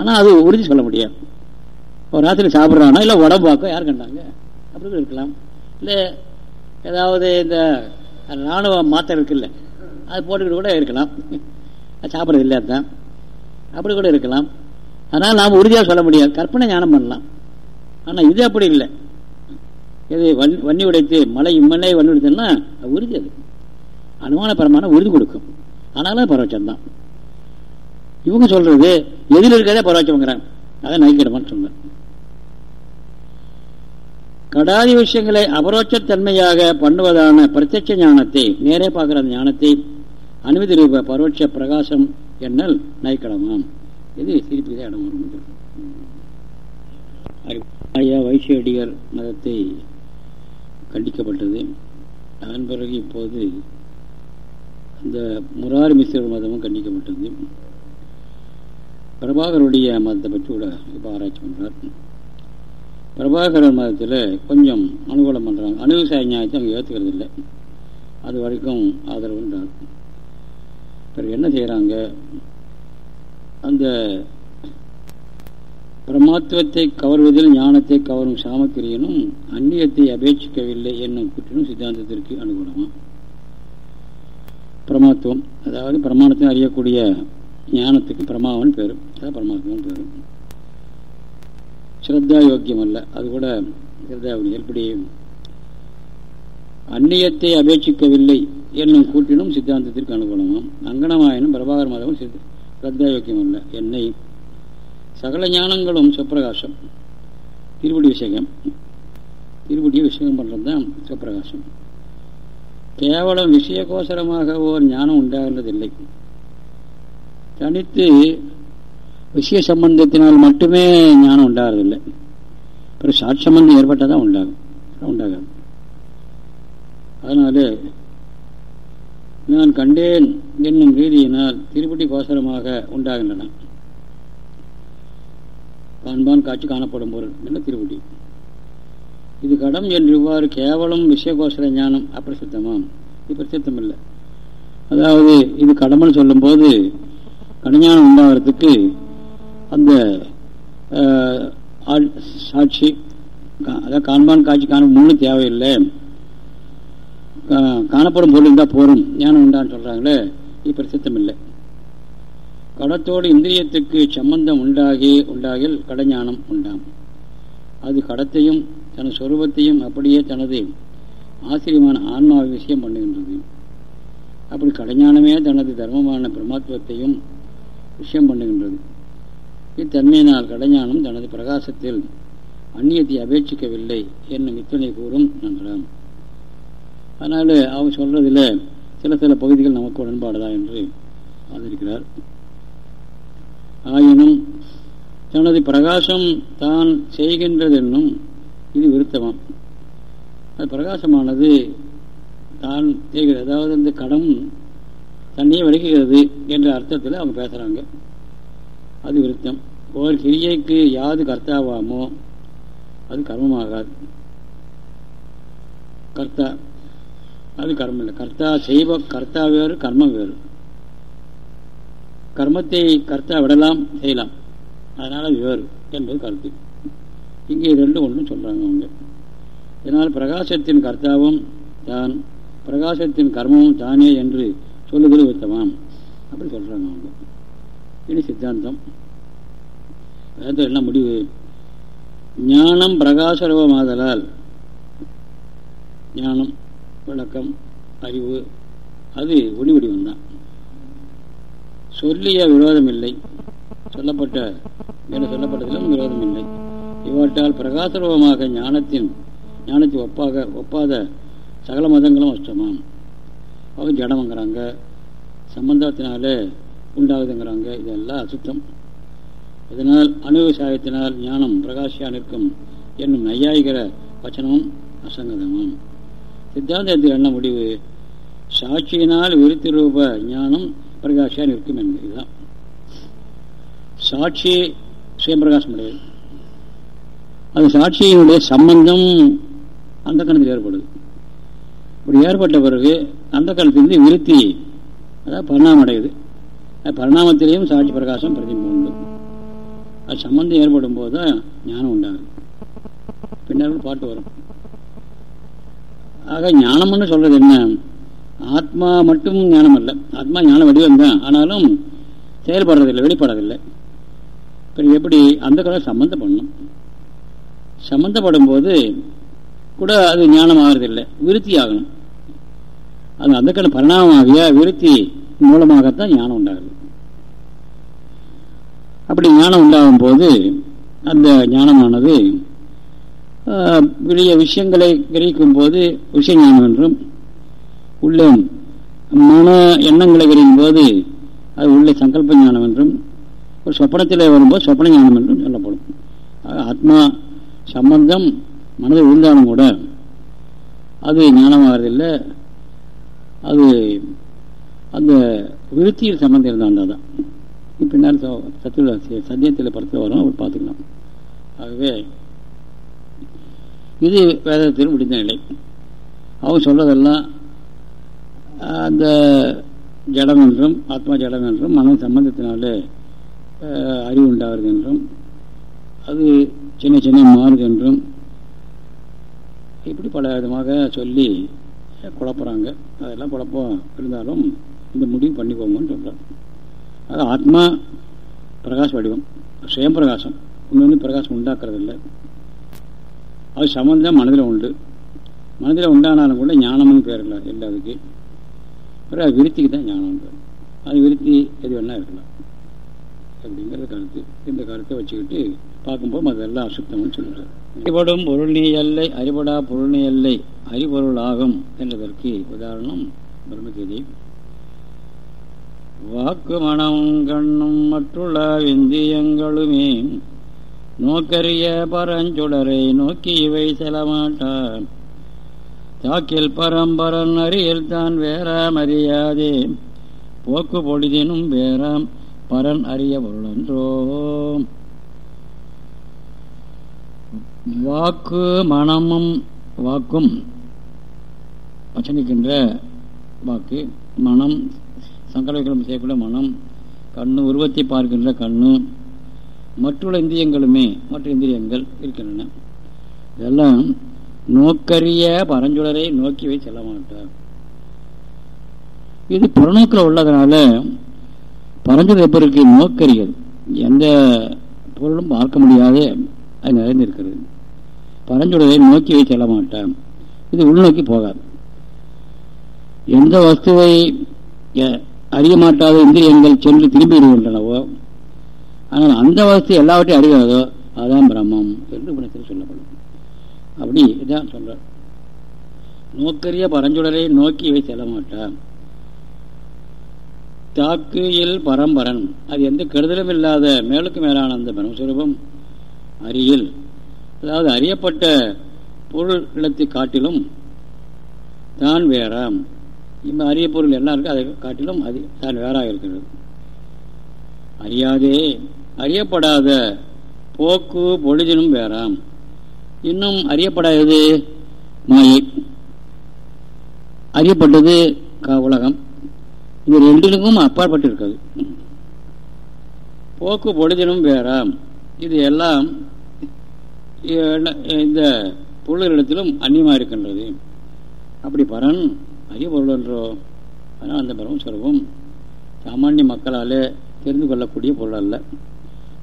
ஆனால் அது உறுதி சொல்ல முடியாது. ஒரு ராத்திரி சாப்பிட்றானா? இல்லை உடம்பாக்கோ யார் கண்டாங்க? அப்படின்னு இருக்கலாம். இல்லை ஏதாவது இந்த ராணுவ மாத்திரை இருக்குல்ல. அது போட்டுக்கிட்டு கூட இருக்கலாம். சாப்பிட்றது இல்லை அதுதான். அப்படி கூட இருக்கலாம். அதனால் நாம் உறுதியாக சொல்ல முடியாது. கற்பனை ஞானம் பண்ணலாம். ஆனால் இது அப்படி இல்லை. இது வன் வன்னி உடைத்து மலை இம்மலை வன்னி உடைத்துன்னா உறுதி அது. அனுமானபரமான உறுதி கொடுக்கும். ஆனாலும் பரவச்சம் இவங்க சொல்றது எதில் இருக்கிறதே பரவச்சம்ங்கிறாங்க. அதை நகைக்கிடமான்னு சொன்னார் கடாதி விஷயங்களை அபரோட்சத்தன்மையாக பண்ணுவதான பிரத்யட்ச ஞானத்தை நேரே பார்க்குற அந்த ஞானத்தை அனுமதி ரூப பரோட்ச பிரகாசம் என்னல் நைக்கடமாம் இது சிரிப்புக்கு இடம் வரும் ஐயா வைசியடிகர் மதத்தை கண்டிக்கப்பட்டது. அதன் பிறகு இப்போது அந்த முராரி மிஸ்ரர் மதமும் கண்டிக்கப்பட்டது. பிரபாகருடைய மதத்தை பற்றி கூட இப்போ ஆராய்ச்சி பண்ணுறார் பிரபாகரன் மதத்தில் கொஞ்சம் அனுகூலம் பண்ணுறாங்க அணுவிவசாய நியாயத்தை அவங்க ஏற்றுக்கிறது இல்லை அது வரைக்கும் ஆதரவுன்றார் பிறகு என்ன செய்கிறாங்க? அந்த பிரமாத்துவத்தை கவர்வதில் ஞானத்தை கவரும் சாமக்கிரியனும் அந்நியத்தை அபேட்சிக்கவில்லை என்னும் குற்றினும் சித்தாந்தத்திற்கு அனுகூலமா? பிரமாத்துவம் அதாவது பிரமாணத்தை அறியக்கூடிய ஞானத்துக்கு பிரமாவன் பேரும் அதான் பரமாத்மான் பேரும் ஸ்ரத்தா யோக்கியம் அல்ல. அது கூட ஸ்ரத்தா எப்படி? அந்நியத்தை அபேட்சிக்கவில்லை என்னும் கூட்டினும் சித்தாந்தத்திற்கு அனுகூலமாம். அங்கனமாயினும் பிரபாகர மாதவன் ஸ்ரத்தா யோக்கியம் அல்ல. என்னை சகல ஞானங்களும் சுப்பிரகாசம். திருப்படி விஷயம் திருப்படியை விஷயம் பண்ணுறது தான் சுப்பிரகாசம். கேவலம் விஷயகோசரமாக ஓர் ஞானம் உண்டாகிறதில்லை தனித்து விஷய சம்பந்தத்தினால் மட்டுமே ஞானம் உண்டாகிறதில்லை. அப்புறம் சாட்சி ஏற்பட்டால் தான் உண்டாகும். உண்டாகாது. அதனால நான் கண்டேன் என்னும் ரீதியினால் திருப்பட்டி கோசரமாக உண்டாகின்றன. காண்பான் காட்சி காணப்படும் பொருள் என்ன திருப்பட்டி இது கடம் என்று இவ்வாறு கேவலம் விஷயகோசர ஞானம் அப்பிரசித்தமாம். இது பிரசித்தம் இல்லை அதாவது இது கடமைன்னு சொல்லும்போது கடுஞானம் உண்டாகிறதுக்கு அந்த சாட்சி அதாவது காண்பான் காட்சி காண முன்னு தேவையில்லை. காணப்படும் பொருள் இருந்தால் போரும். ஞானம் உண்டான்னு சொல்கிறாங்களே இது பிரசித்தம் இல்லை கடத்தோடு இந்திரியத்துக்கு சம்பந்தம் உண்டாகி உண்டாகில் கடஞானம் உண்டாம். அது கடத்தையும் தனது சொரூபத்தையும் அப்படியே தனது ஆசிரியமான ஆன்மாவை விஷயம் பண்ணுகின்றது. அப்படி கடைஞானமே தனது தர்மமான பிரமாத்துவத்தையும் விஷயம் பண்ணுகின்றது. இத்தன்மையினால் கடைஞானம் தனது பிரகாசத்தில் அந்நியத்தை அபேட்சிக்கவில்லை என்னும் இத்தனை கூறும் நன்றாம் அதனால் அவங்க சொல்றதில் சில சில பகுதிகள் நமக்கு உடன்பாடுதான் என்று ஆதரிக்கிறார். ஆயினும் தனது பிரகாசம் தான் செய்கின்றதென்னும் இது விருத்தமாம். அது பிரகாசமானது தான் செய்கிறது. அதாவது இந்த கடம் தண்ணியை வடிக்கிறது என்ற அர்த்தத்தில் அவங்க பேசுகிறாங்க அது விருத்தம். ஒரு கிரியைக்கு யாது கர்த்தாவாமோ அது கர்மமாகாது. கர்த்தா அது கர்மம் இல்லை. கர்த்தா செய்வ கர்த்தா வேறு கர்மம் வேறு. கர்மத்தை கர்த்தா விடலாம் செய்யலாம். அதனால் வேறு என்பது கருத்து. இங்கே ரெண்டு ஒன்றும் சொல்கிறாங்க அவங்க. இதனால் பிரகாசத்தின் கர்த்தாவும் தான் பிரகாசத்தின் கர்மமும் தானே என்று சொல்லுதல் உத்தமாம். அப்படி சொல்கிறாங்க அவங்க. இனி சித்தாந்தம். வேதத்தில் என்ன முடிவு. ஞானம் பிரகாசரவமாதலால் ஞானம் விளக்கம் அறிவு. அது ஒளி வடிவம்தான் சொல்லிய விரோதம் இல்லை சொல்லப்பட்ட என்று சொல்லப்பட்டதிலும் விரோதம் இல்லை இவற்றால் பிரகாசரூபமாக ஞானத்தின் ஞானத்தை ஒப்பாக ஒப்பாத சகல மதங்களும் அஷ்டமாம். அவங்க ஜடம்ங்கிறாங்க. சம்பந்தத்தினால உண்டாகுதுங்கிறாங்க. இதெல்லாம் அசுத்தம். இதனால் அணுவிவசாயத்தினால் ஞானம் பிரகாசியா நிற்கும் என்னும் நையாயிகிற வச்சனமும் அசங்கதமாம். சித்தாந்தத்தில் என்ன முடிவு? சாட்சியினால் விருத்தி ரூப ஞானம் பிரகாசியா நிற்கும் என்பதுதான் சாட்சி சுயம்பிரகாசம் உடையது அது சாட்சியினுடைய சம்பந்தம் அந்த கணத்தில் ஏற்படுது. இப்படி ஏற்பட்ட பிறகு அந்த கணத்திலிருந்து விருத்தி அதாவது பரிணாமம் அடையுது. பரிணாமத்திலேயும் சாட்சி பிரகாசம் பிரதிபம் உண்டு. அது சம்பந்தம் ஏற்படும் போது தான் ஞானம் உண்டாகுது. பின்னர் பாட்டு வரும். ஆக ஞானம்னு சொல்றது என்ன? ஆத்மா மட்டும் ஞானம் அல்ல ஆத்மா ஞான வடிவம் தான். ஆனாலும் செயல்படுறதில்லை வெளிப்படுறதில்லை. இப்போ எப்படி அந்த காலம் சம்மந்தம் பண்ணணும் சம்மந்தப்படும் போது கூட அது ஞானம் ஆகிறதில்லை விருத்தி ஆகணும் அது அந்த கண்ண பரிணாமமாகிய விருத்தி மூலமாகத்தான் ஞானம் உண்டாகுது. அப்படி ஞானம் உண்டாகும் போது அந்த ஞானமானது வெளிய விஷயங்களை கிரகிக்கும் போது விஷய ஞானம் என்றும் உள்ளே மன எண்ணங்களை கிரகிக்கும் போது அது உள்ளே சங்கல்ப ஞானம் என்றும் ஒரு சொப்பனத்தில் வரும்போது சொப்பன ஞானம் என்றும் சொல்லப்படும். ஆத்மா சம்பந்தம் மனதை உழுந்தாலும் கூட அது ஞானமாகறதில்லை. அது அந்த விருத்தியில் சம்மந்தம் இருந்தாண்டா தான். பின்னால் சத்துல சத்தியத்தில் படத்தில் வரும் அவர் பார்த்துக்கலாம். ஆகவே இது வேதத்தில் முடிந்த நிலை அவங்க சொல்றதெல்லாம் அந்த ஜடம் என்றும் ஆத்மா ஜடம் என்றும் மனம் சம்பந்தத்தினால அறிவு உண்டாகிறது என்றும் அது சின்ன சின்ன மாறுது என்றும் இப்படி பல விதமாக சொல்லி குழப்புறாங்க. அதெல்லாம் குழப்பம் இருந்தாலும் இந்த முடிவு பண்ணிக்கோங்கன்னு சொல்கிறார் அது ஆத்மா பிரகாஷ் வடிவம் சுயம் பிரகாசம். இன்னொன்று பிரகாசம் உண்டாக்குறது இல்லை அது சம்பந்தம் மனதில் உண்டு. மனதில் உண்டானாலும் கூட ஞானம்னு பேர் இல்லை எல்லாத்துக்கு. பிறகு அது விருத்திக்கு தான் ஞானம் பேர் அது விருத்தி எது வேணா இருக்கலாம். அப்படிங்கிற கருத்து. இந்த கருத்தை வச்சுக்கிட்டு பார்க்கும்போது அதெல்லாம் அசுத்தம்னு சொல்லுறாரு அறிபடும் பொருள் நீ எல்லை அறிபடா பொருள் நீ எல்லை அறிபொருள் ஆகும் என்பதற்கு உதாரணம் பிரம்மகீதை. வாக்கு மனம் கண்ணும் மற்றுள்ள இந்தியங்களுமே நோக்கரிய பரஞ்சுடரை நோக்கி இவை செலமாட்டான் தாக்கில் பரம்பரன் அறியில் தான் வேறாம் அறியாதே. போக்கு பொழுதினும் வேறாம் பரன் அறிய பொருளன்றோ வாக்கு மனமும் வாக்கும் வச்சனிக்கின்ற வாக்கு மனம் சங்கரவிக்கிரம் செய்யக்கூடிய மனம் கண்ணு உருவத்தை பார்க்கின்ற கண்ணு மற்றுள்ள இந்திரியங்களுமே மற்ற இந்திரியங்கள் இருக்கின்றன. இதெல்லாம் நோக்கரிய பரஞ்சுடரை நோக்கி வை செல்ல மாட்டார் இது புறநோக்கில் உள்ளதுனால பரஞ்சுடர் எப்பருக்கு நோக்கரியது? எந்த பொருளும் பார்க்க முடியாது அது நிறைந்திருக்கிறது. பரஞ்சுடரை நோக்கி வை செல்ல மாட்டான் இது உள்நோக்கி போகாது. எந்த வஸ்துவை அறிய மாட்டாத இந்திரியங்கள் சென்று திரும்பி விடுகின்றனவோ ஆனால் அந்த வசதி எல்லாவற்றையும் அறிகிறதோ அதான் பிரம்மம் என்று குணத்தில் சொல்லப்படும் அப்படி இதான் சொல்றார். நோக்கரிய பரஞ்சுடரை நோக்கி இவை செல்ல மாட்டான் தாக்குயில் பரம்பரன். அது எந்த கெடுதலும் இல்லாத மேலுக்கு மேலான அந்த பிரம்மஸ்வரூபம் அரியல். அதாவது அறியப்பட்ட பொருள் இடத்தை காட்டிலும் தான் வேறாம். இப்போ அரிய பொருள் என்ன இருக்கு அதை காட்டிலும் அது தான் வேறாக இருக்கிறது அறியாதே அறியப்படாத போக்கு பொழுதினும் வேறாம். இன்னும் அறியப்படாதது மாயை. அறியப்பட்டது உலகம். இது ரெண்டிலுக்கும் அப்பாற்பட்டிருக்கிறது. போக்கு பொழுதினும் வேறாம். இது எல்லாம் இந்த பொருளிடத்திலும் அந்நியமாக இருக்கின்றது. அப்படி பரன் அரிய பொருள் என்றோ அதனால் அந்த பிரம்மஸ்வரூபம் சாமானிய மக்களாலே தெரிந்து கொள்ளக்கூடிய பொருள் அல்ல.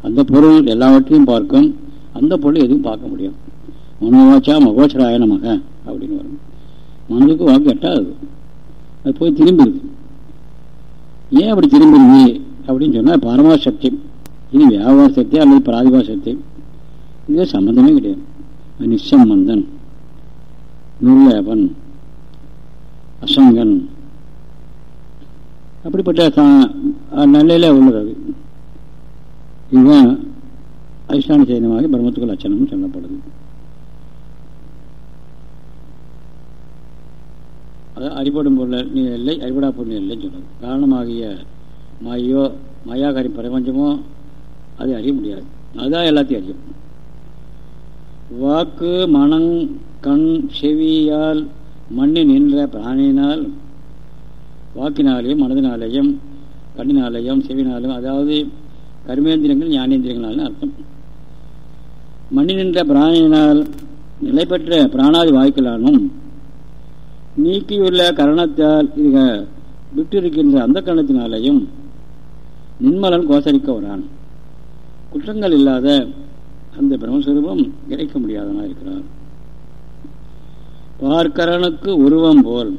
அந்த பொருள் எல்லாவற்றையும் பார்க்கும். அந்த பொருள் எதுவும் பார்க்க முடியும் மனோவாச்சா மகோச்சராய நமக அப்படின்னு வரும். மனதுக்கு வாக்கு எட்டாது. அது போய் திரும்பிடுது. ஏன் அப்படி திரும்பிடுது? அப்படின்னு சொன்னால் பரமா சக்தி இனி வியாபார சக்தி அல்லது பிராதிபா சக்தி இது சம்பந்தமே கிடையாது. நிச்சம்பந்தன் துர்லேபன் அசங்கன். அப்படிப்பட்ட நிலையில உள்ளது அது. இதுதான் அதிஷ்டான சேதமாக பிரம்மத்துக்கு லட்சணம் சொல்லப்படுது. அதான் அறிபடும் பொருள் நீ இல்லை அறிபடா பொருள் இல்லைன்னு சொல்லுது காரணமாகிய மாயோ மாயாகாரி பிரபஞ்சமோ அதை அறிய முடியாது. அதுதான் எல்லாத்தையும் அறியும். வாக்கு மனம் கண் செவியால் மண்ணில் நின்ற பிராணினால் வாக்கினாலேயும் மனதினாலேயும் கண்ணினாலேயும் செவினாலேயும் அதாவது கர்மேந்திரங்கள் ஞானேந்திரங்களாலும் அர்த்தம். மண்ணினின்ற நின்ற பிராணியினால் நிலை பெற்ற பிராணாதி வாய்க்களாலும் நீக்கியுள்ள கரணத்தால் இது விட்டிருக்கின்ற அந்த கரணத்தினாலேயும் நின்மலன் கோசரிக்க வரான் குற்றங்கள் இல்லாத அந்த பிரம்மஸ்வரூபம் கிடைக்க முடியாதனா இருக்கிறார். பார்க்கரனுக்கு உருவம் போல்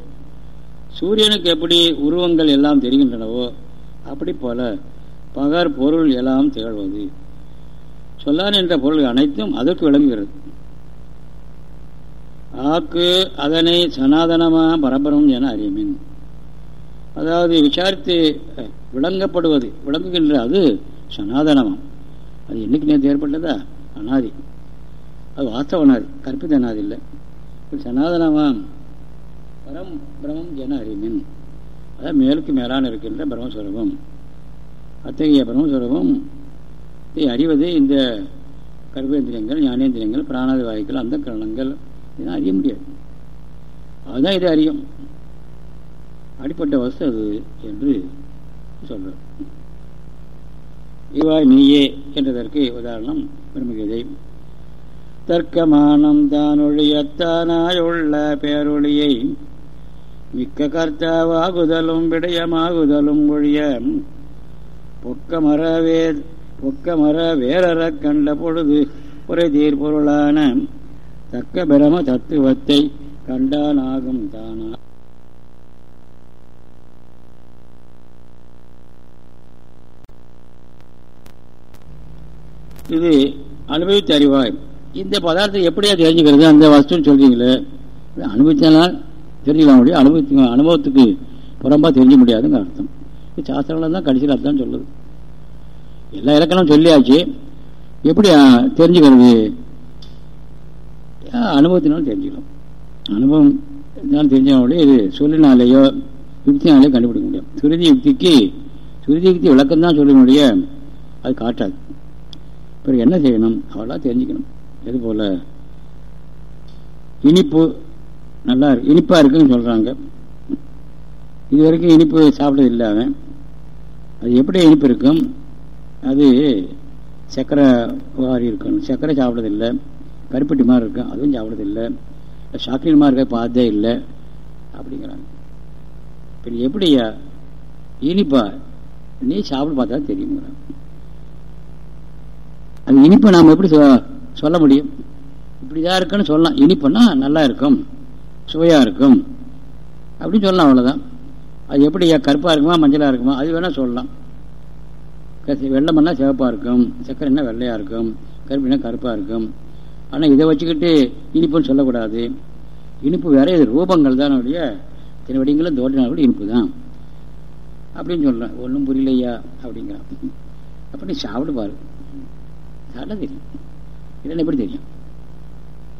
சூரியனுக்கு எப்படி உருவங்கள் எல்லாம் தெரிகின்றனவோ அப்படி போல பகர் பொருள் எல்லாம் திகழ்வது. சொல்லான் என்ற பொருள் அனைத்தும் அதற்கு விளங்குகிறது. ஆக்கு அதனை சனாதனமா பரபரம் என அறியமின். அதாவது விசாரித்து விளங்கப்படுவது விளங்குகின்ற அது சனாதனமாம் அது என்னைக்கு நேற்று ஏற்பட்டதா? அனாதி. அது வாஸ்தவ அனாதி கற்பித்த அனாதி இல்லை. சனாதனமாம். பரம் பிரமம் என அறிமின் அதான் மேலுக்கு மேலான இருக்கின்ற பிரம்மஸ்வரூபம். அத்தகைய பிரம்மஸ்வரூபம். அறிவது இந்த கர்ப்பேந்திரியங்கள் ஞானேந்திரியங்கள் பிராணாதி வாயுக்கள் அந்த கரணங்கள். இதெல்லாம் அறிய முடியாது. அதுதான் இதை அறியும். அடிப்பட்ட வசு அது என்று சொல்றார் இவாய் நீயே என்றதற்கு உதாரணம் பிரம்மகீதை தர்க்கமானம் தானொழியத்தானாயுள்ள பேரொழியை மிக்க கர்த்தாவாகுதலும் விடயமாகுதலும் ஒழிய பொக்கமரவே பொக்கமர வேறற கண்ட பொழுது புரை தீர் பொருளான தக்க பிரம தத்துவத்தை கண்டானாகும் தானா. இது அனுபவித்து அறிவாய். இந்த பதார்த்தம் எப்படியா தெரிஞ்சுக்கிறது? அந்த வஸ்துன்னு சொல்றீங்களே. அனுபவித்தனால் தெரிஞ்சுக்கலாம். முடியும் அனுபவித்து அனுபவத்துக்கு புறம்பா தெரிஞ்ச முடியாதுங்க அர்த்தம். சாஸ்திரங்கள் தான் கடைசியில் அர்த்தம் சொல்லுது. எல்லா இலக்கணம் சொல்லியாச்சு. எப்படி தெரிஞ்சுக்கிறது? அனுபவத்தினாலும் தெரிஞ்சுக்கலாம். அனுபவம் தான் தெரிஞ்சவங்களே இது சொல்லினாலேயோ யுக்தினாலேயோ கண்டுபிடிக்க முடியும். சுருதி யுக்திக்கு சுருதி யுக்தி விளக்கம் தான் சொல்ல முடிய அது காட்டாது. பிறகு என்ன செய்யணும்? அவளாக தெரிஞ்சுக்கணும். இது போல்? இனிப்பு நல்லா இருக்கு. இனிப்பாக இருக்குன்னு சொல்கிறாங்க இது வரைக்கும் இனிப்பு சாப்பிட்டது இல்லை அவன். அது எப்படி இனிப்பு இருக்கும் அது சர்க்கரை வாரி இருக்கணும். சர்க்கரை சாப்பிட்றதில்லை கருப்பட்டி மாதிரி இருக்கும். அதுவும் சாப்பிட்றதில்லை சாக்லேட் மாதிரி இருக்க பார்த்ததே இல்லை. அப்படிங்கிறாங்க. இப்போ எப்படியா? இனிப்பா? நீ சாப்பிட்டு பார்த்தா தெரியுங்கிறாங்க அது இனிப்பை நாம் எப்படி சொல்ல முடியும்? இப்படிதான் இருக்குன்னு சொல்லலாம். இனிப்புன்னா நல்லா இருக்கும். சுவையாக இருக்கும். அப்படின்னு சொல்லலாம் அவ்வளோதான் அது எப்படி கருப்பாக இருக்குமா மஞ்சளாக இருக்குமா அது வேணால் சொல்லலாம். வெள்ளம்னா சிவப்பாக இருக்கும். சக்கரைன்னா வெள்ளையாக இருக்கும். கருப்புனா கருப்பாக இருக்கும். ஆனால் இதை வச்சுக்கிட்டு இனிப்புன்னு சொல்லக்கூடாது. இனிப்பு வேற இது ரூபங்கள் தான் அவருடைய திருவடிங்களும் வடிங்களும் கூட இனிப்பு தான். அப்படின்னு சொல்கிறேன் ஒன்றும் புரியலையா? அப்படிங்கிறான். அப்படி சாப்பிடு பாரு. சாப்பிட்டா தெரியும். இல்லைன்னா எப்படி தெரியும்?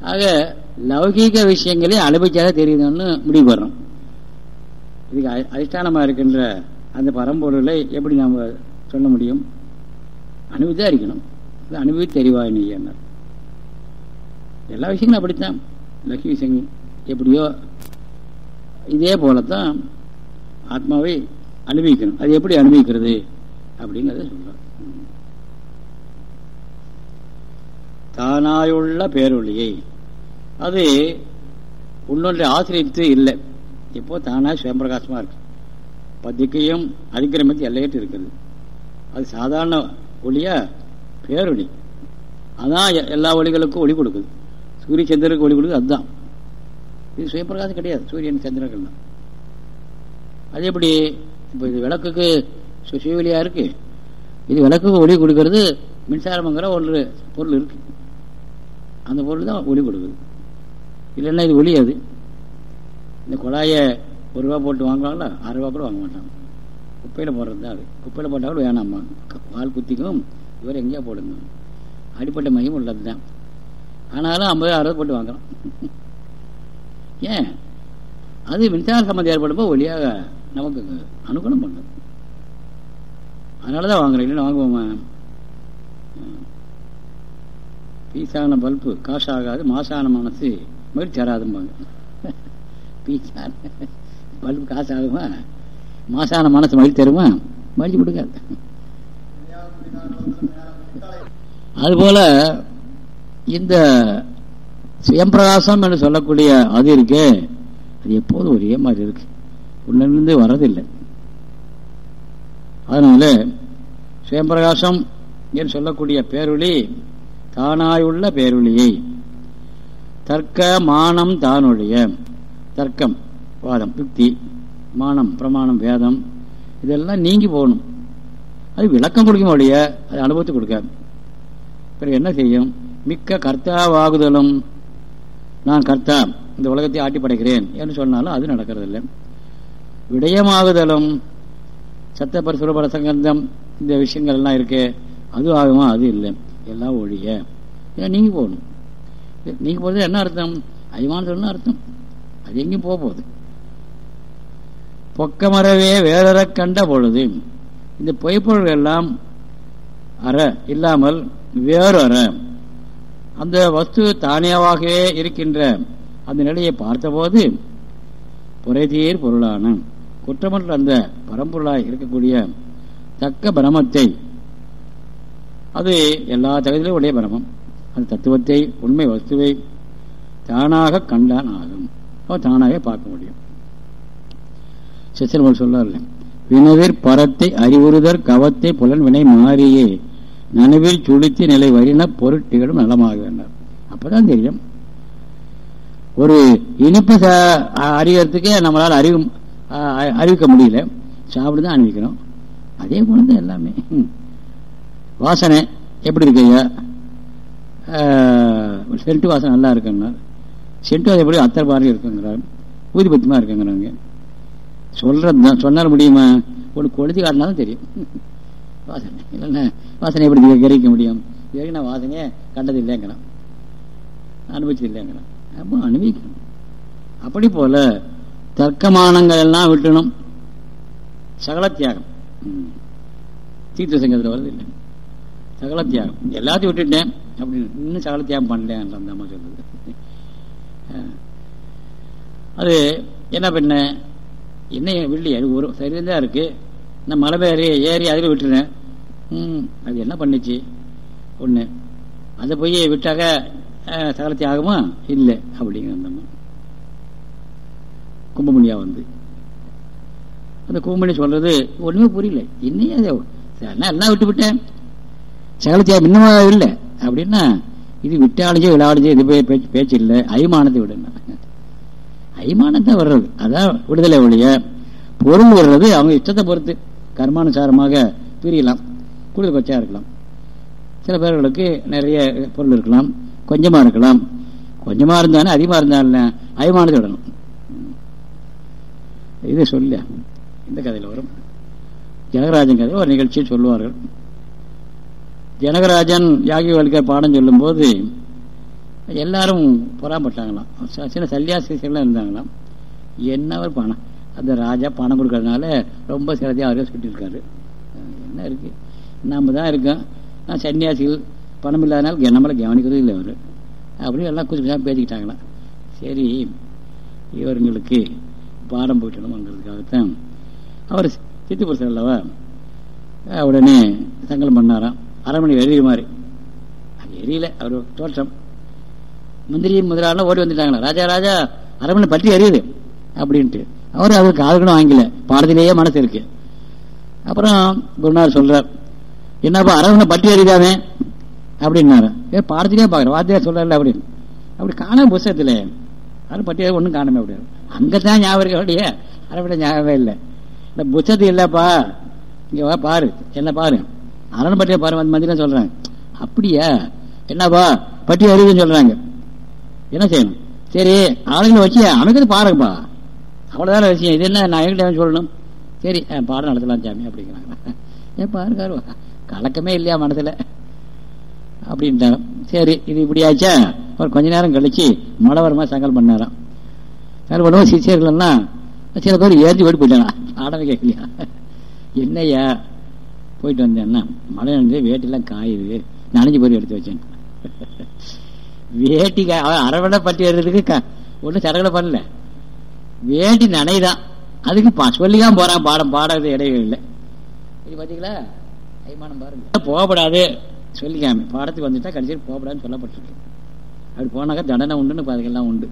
ஆக லௌகீக விஷயங்களே அனுபவிச்சாதான் தெரியுதுன்னு முடிவு வர்றோம். இதுக்கு அதிஷ்டானமாக இருக்கின்ற அந்த பரம்பொருளை எப்படி நாம் சொல்ல முடியும்? அனுபவித்தான் இருக்கணும். அனுபவி தெரிவாய் நீ என்ன எல்லா விஷயங்களும் அப்படித்தான். லட்சுமி விஷயங்கள் எப்படியோ இதே போலத்தான் ஆத்மாவை அனுபவிக்கணும் அது எப்படி அனுபவிக்கிறது அப்படிங்கிறத சொல்கிறார் தானாயுள்ள பேரொழியை. அது உன்னொன்றை ஆசிரியத்து இல்லை. இப்போ தானாக சுயம்பிரகாசமாக இருக்கு. பத்திக்கையும் அதிக்கிரமித்து எல்லையற்று இருக்குது. அது சாதாரண ஒளியா? பேரொளி. அதான் எல்லா ஒளிகளுக்கும் ஒளி கொடுக்குது. சூரிய சந்திரனுக்கு ஒளி கொடுக்குது அதுதான். இது சுயப்பிரகாசம் கிடையாது. சூரியன் சந்திரர்கள்லாம் அது எப்படி? இப்போ இது விளக்குக்கு சுயவெளியா இருக்கு. இது விளக்குக்கு ஒளி கொடுக்கறது மின்சாரம்ங்கிற ஒரு பொருள் இருக்கு. அந்த பொருள் தான் ஒளி கொடுக்குது. இல்லைன்னா இது ஒளி அது. இந்த குழாயை ஒரு ரூபா போட்டு வாங்குவாங்களா? ஆறு ரூபா கூட வாங்க மாட்டாங்க. குப்பையில் போடுறது தான் அது. குப்பையில் போட்டால் கூட வேணாம்மா வால் குத்திக்கும். இவர் எங்கேயா போடுங்க. அடிப்பட்ட மையம் உள்ளது தான். ஆனாலும் ஐம்பது அறுபது போட்டு வாங்குறோம் ஏன்? அது மின்சார சம்மந்தம் ஏற்படும்போது ஒளியாக நமக்கு அனுகூலம் பண்ணும் அதனால தான் வாங்குறேன் இல்லைன்னா வாங்குவோமா? பீசான பல்பு காசாகாது மாசான மனசு மகிழ்ச்சி தராதும்பாங்க. பீசான பல்பு காசு ஆகுமா? மாசான மனசு மகிழ்ச்சி தருமா? மகிழ்ச்சி கொடுக்காது. அதுபோல இந்த சுயம்பிரகாசம் என்று சொல்லக்கூடிய அது இருக்கு அது எப்போதும் ஒரே மாதிரி இருக்கு. உள்ளிருந்து வர்றதில்லை. அதனால சுயம்பிரகாசம் என்று சொல்லக்கூடிய பேரொளி தானாயுள்ள பேரொழியை தர்க்க மானம் தானொழிய தர்க்கம் வாதம் யுக்தி மானம் பிரமாணம் வேதம் இதெல்லாம் நீங்கி போகணும். அது விளக்கம் கொடுக்க ஒழிய அது அனுபவத்தை கொடுக்காது. பிறகு என்ன செய்யும்? மிக்க கர்த்தாவாகுதலும் நான் கர்த்தா இந்த உலகத்தை ஆட்டி படைக்கிறேன் என்று சொன்னாலும் அது நடக்கிறதில்லை. விடயமாகுதலும் சத்தப்பர் சுரபர சங்கந்தம் இந்த விஷயங்கள் எல்லாம் இருக்கு அது ஆகுமா? அது இல்லை. எல்லாம் ஒழிய. நீங்க போகணும். நீங்க போறது என்ன அர்த்தம்? அபிமானத்துடன் அர்த்தம். அது எங்கேயும் போக போகுது பொக்கமரவே வேறற கண்ட பொழுது இந்த பொய்ப்பொருள் எல்லாம் அற இல்லாமல் வேறு அற அந்த வஸ்து தானியாவாகவே இருக்கின்ற அந்த நிலையை பார்த்தபோது புரைதீர் பொருளான குற்றமற்ற அந்த பரம்பொருளாக இருக்கக்கூடிய தக்க பிரமத்தை அது எல்லா தகுதியிலும் உடைய பிரமம். அந்த தத்துவத்தை உண்மை வஸ்துவை தானாக கண்டான் ஆகும். அவர் தானாகவே பார்க்க முடியும். சிசர்வல் சொல்லார்ல வினவிற் பரத்தை அறிவுறுதற் கவத்தை புலன் வினை மாறியே நனவில் சுளுத்தி நிலை வரின பொருட்டிகளும் நலமாக வேண்டார் அப்பதான் தெரியும். ஒரு இனிப்பு அறியறதுக்கே நம்மளால் அறிவு அறிவிக்க முடியல. சாப்பிட்டு அணிவிக்கணும் அதே போல தான் எல்லாமே. வாசனை எப்படி இருக்கையா சென்ட்டு வாசனை நல்லா இருக்குன்னா சென்ட்டு அதே போல அத்தர் பாரு இருக்குங்கிறார். ஊதிபத்தியமாக இருக்குங்கிறாங்க. சொல்றது தான் சொன்னால் முடியுமா? ஒன்று கொளுத்தி காட்டினாலும் தெரியும். வாசனை. இல்லைன்னா வாசனை எப்படி கிரகிக்க முடியும்? இதுவரைக்கும் நான் வாசனையே கண்டது இல்லைங்கிறான் அனுபவிச்சது இல்லைங்கிறான் அப்போ அனுபவிக்கணும். அப்படி போல தர்க்கமானங்கள் எல்லாம் விட்டணும். சகல தியாகம். தீர்த்த சங்கத்தில் வருது இல்லை. சகல தியாகம். எல்லாத்தையும் விட்டுட்டேன். அப்படின்னு இன்னும் சகல தியாகம் பண்ணலன்ற அந்த அம்மா சொல்றது. அது என்ன பண்ண? என்ன வில்லி அது ஒரு சரிதான் இருக்கு. நான் மலை பேரி ஏறி அதில் விட்டுருந்தேன் ம் அது என்ன பண்ணுச்சு? ஒன்று அதை போய் விட்டாக்க சகலத்தி ஆகுமா இல்லை அப்படிங்கிற அந்த கும்பமணியா வந்து. அந்த கும்பமணி சொல்றது ஒண்ணுமே புரியல. இன்னையே அதை நான் எல்லாம் விட்டு விட்டேன்? சகலத்தியா இன்னுமா இல்லை. அப்படின்னா இது விட்டாலும் விளையாடுச்சு இது பேச்சு பேச்சு இல்லை அய்மானத்தை விடுங்க. அய்மானத்தை வர்றது. அதான் விடுதலை ஒழிய பொருள் வர்றது அவங்க இஷ்டத்தை பொறுத்து கர்மானுசாரமாக பிரியலாம். கூடுதல் கொச்சா இருக்கலாம். சில பேர்களுக்கு நிறைய பொருள் இருக்கலாம். கொஞ்சமாக இருக்கலாம். கொஞ்சமாக இருந்தாலும் அதிகமாக இருந்தாலும் அய்மானத்தை விடணும். இதை சொல்ல இந்த கதையில் வரும். ஜெகராஜன் கதை ஒரு நிகழ்ச்சியை சொல்லுவார்கள். ஜனகராஜன் யாகி பாடம் சொல்லும் போது எல்லாரும் புறாம்பட்டாங்களாம் சில சல்யாசிரியர்கள்லாம் இருந்தாங்களாம். என்ன ஒரு பணம்? அந்த ராஜா பணம் கொடுக்கறதுனால ரொம்ப சிறதியாக அவரே சொல்லியிருக்காரு என்ன இருக்கு? நாம் தான் இருக்கோம். நான் சன்னியாசிகள் பணம் இல்லாதனால நம்மளை கவனிக்கிறது இல்லை அவர். அப்படின்னு எல்லாம் கொஞ்சம் கொஞ்சம் பேசிக்கிட்டாங்களாம். சரி இவருங்களுக்கு பாடம் போயிட்டணுங்கிறதுக்காகத்தான் அவர் சித்திபுருஷர் அல்லவா? உடனே சங்கலம் பண்ணாராம். அரண்மனை எரிய மாதிரி அது எரியல அவர் தோற்றம். முந்திரி முதலாளெலாம் ஓடி வந்துட்டாங்களா? ராஜா ராஜா அரண்மனை பற்றி எரியுது அப்படின்ட்டு. அவர் அவருக்கு காதுகளும் வாங்கல. பாடத்திலேயே மனசு இருக்கு. அப்புறம் குருநார் சொல்றார் என்னப்பா அரண்மனை பட்டி எறிதாமே அப்படின்னாரு. ஏ பாடத்திலே பாக்குறேன் வாத்தியார் சொல்றாரு அப்படின்னு அப்படி காணாம புத்தகத்துல அது பற்றி ஒன்றும் காணாம அப்படி. அங்கதான் ஞாபகம் இருக்க வேண்டிய அரண்மனை ஞாபகமே இல்லை. இந்த புத்தகத்து இல்லப்பா. இங்க வா பாரு. என்ன பாரு? அரண் பற்றிய பாரு வந்து மந்திரம் சொல்றாங்க அப்படியா? என்னப்பா? பட்டி அறிவுன்னு சொல்றாங்க. என்ன செய்யணும்? சரி ஆளுங்களை வச்சு அமைக்கிறது பாருங்கப்பா. அவ்வளோதான விஷயம். இது என்ன நான் எங்கிட்ட சொல்லணும்? சரி பாடம் நடத்தலாம் சாமி அப்படிங்கிறாங்க. ஏன் பாருக்காரு கலக்கமே இல்லையா மனசுல? அப்படின்ட்டாங்க. சரி இது இப்படி ஆச்சா அவர் கொஞ்ச நேரம் கழிச்சு மழை சங்கல் பண்ணாராம். சங்கல் பண்ணுவோம் சிஷியர்கள்லாம் சில பேர் ஏற்றி ஓடி போயிட்டானா பாடமே கேட்கலையா? என்னையா போயிட்டு வந்தேன்னா மழை நனைஞ்சு வேட்டிலாம் காயுது. நனைஞ்சு போய் எடுத்து வச்சேன். வேட்டி அரவணை பட்டி எடுறதுக்கு ஒன்றும் சரகளை பண்ணல. வேட்டி நனைதான். அதுக்கு சொல்லிதான் போறான். பாடம் பாடாத இடைகள் இல்லை. இது பாத்தீங்களா? அய்மானம் பாருங்க. போகப்படாது. சொல்லிக்காம. பாடத்துக்கு வந்துட்டா கடைசியில் போகப்படாதுன்னு சொல்லப்பட்டிருக்கு. அப்படி போனாக்கா தண்டனை உண்டுன்னு அதுக்கெல்லாம் உண்டு.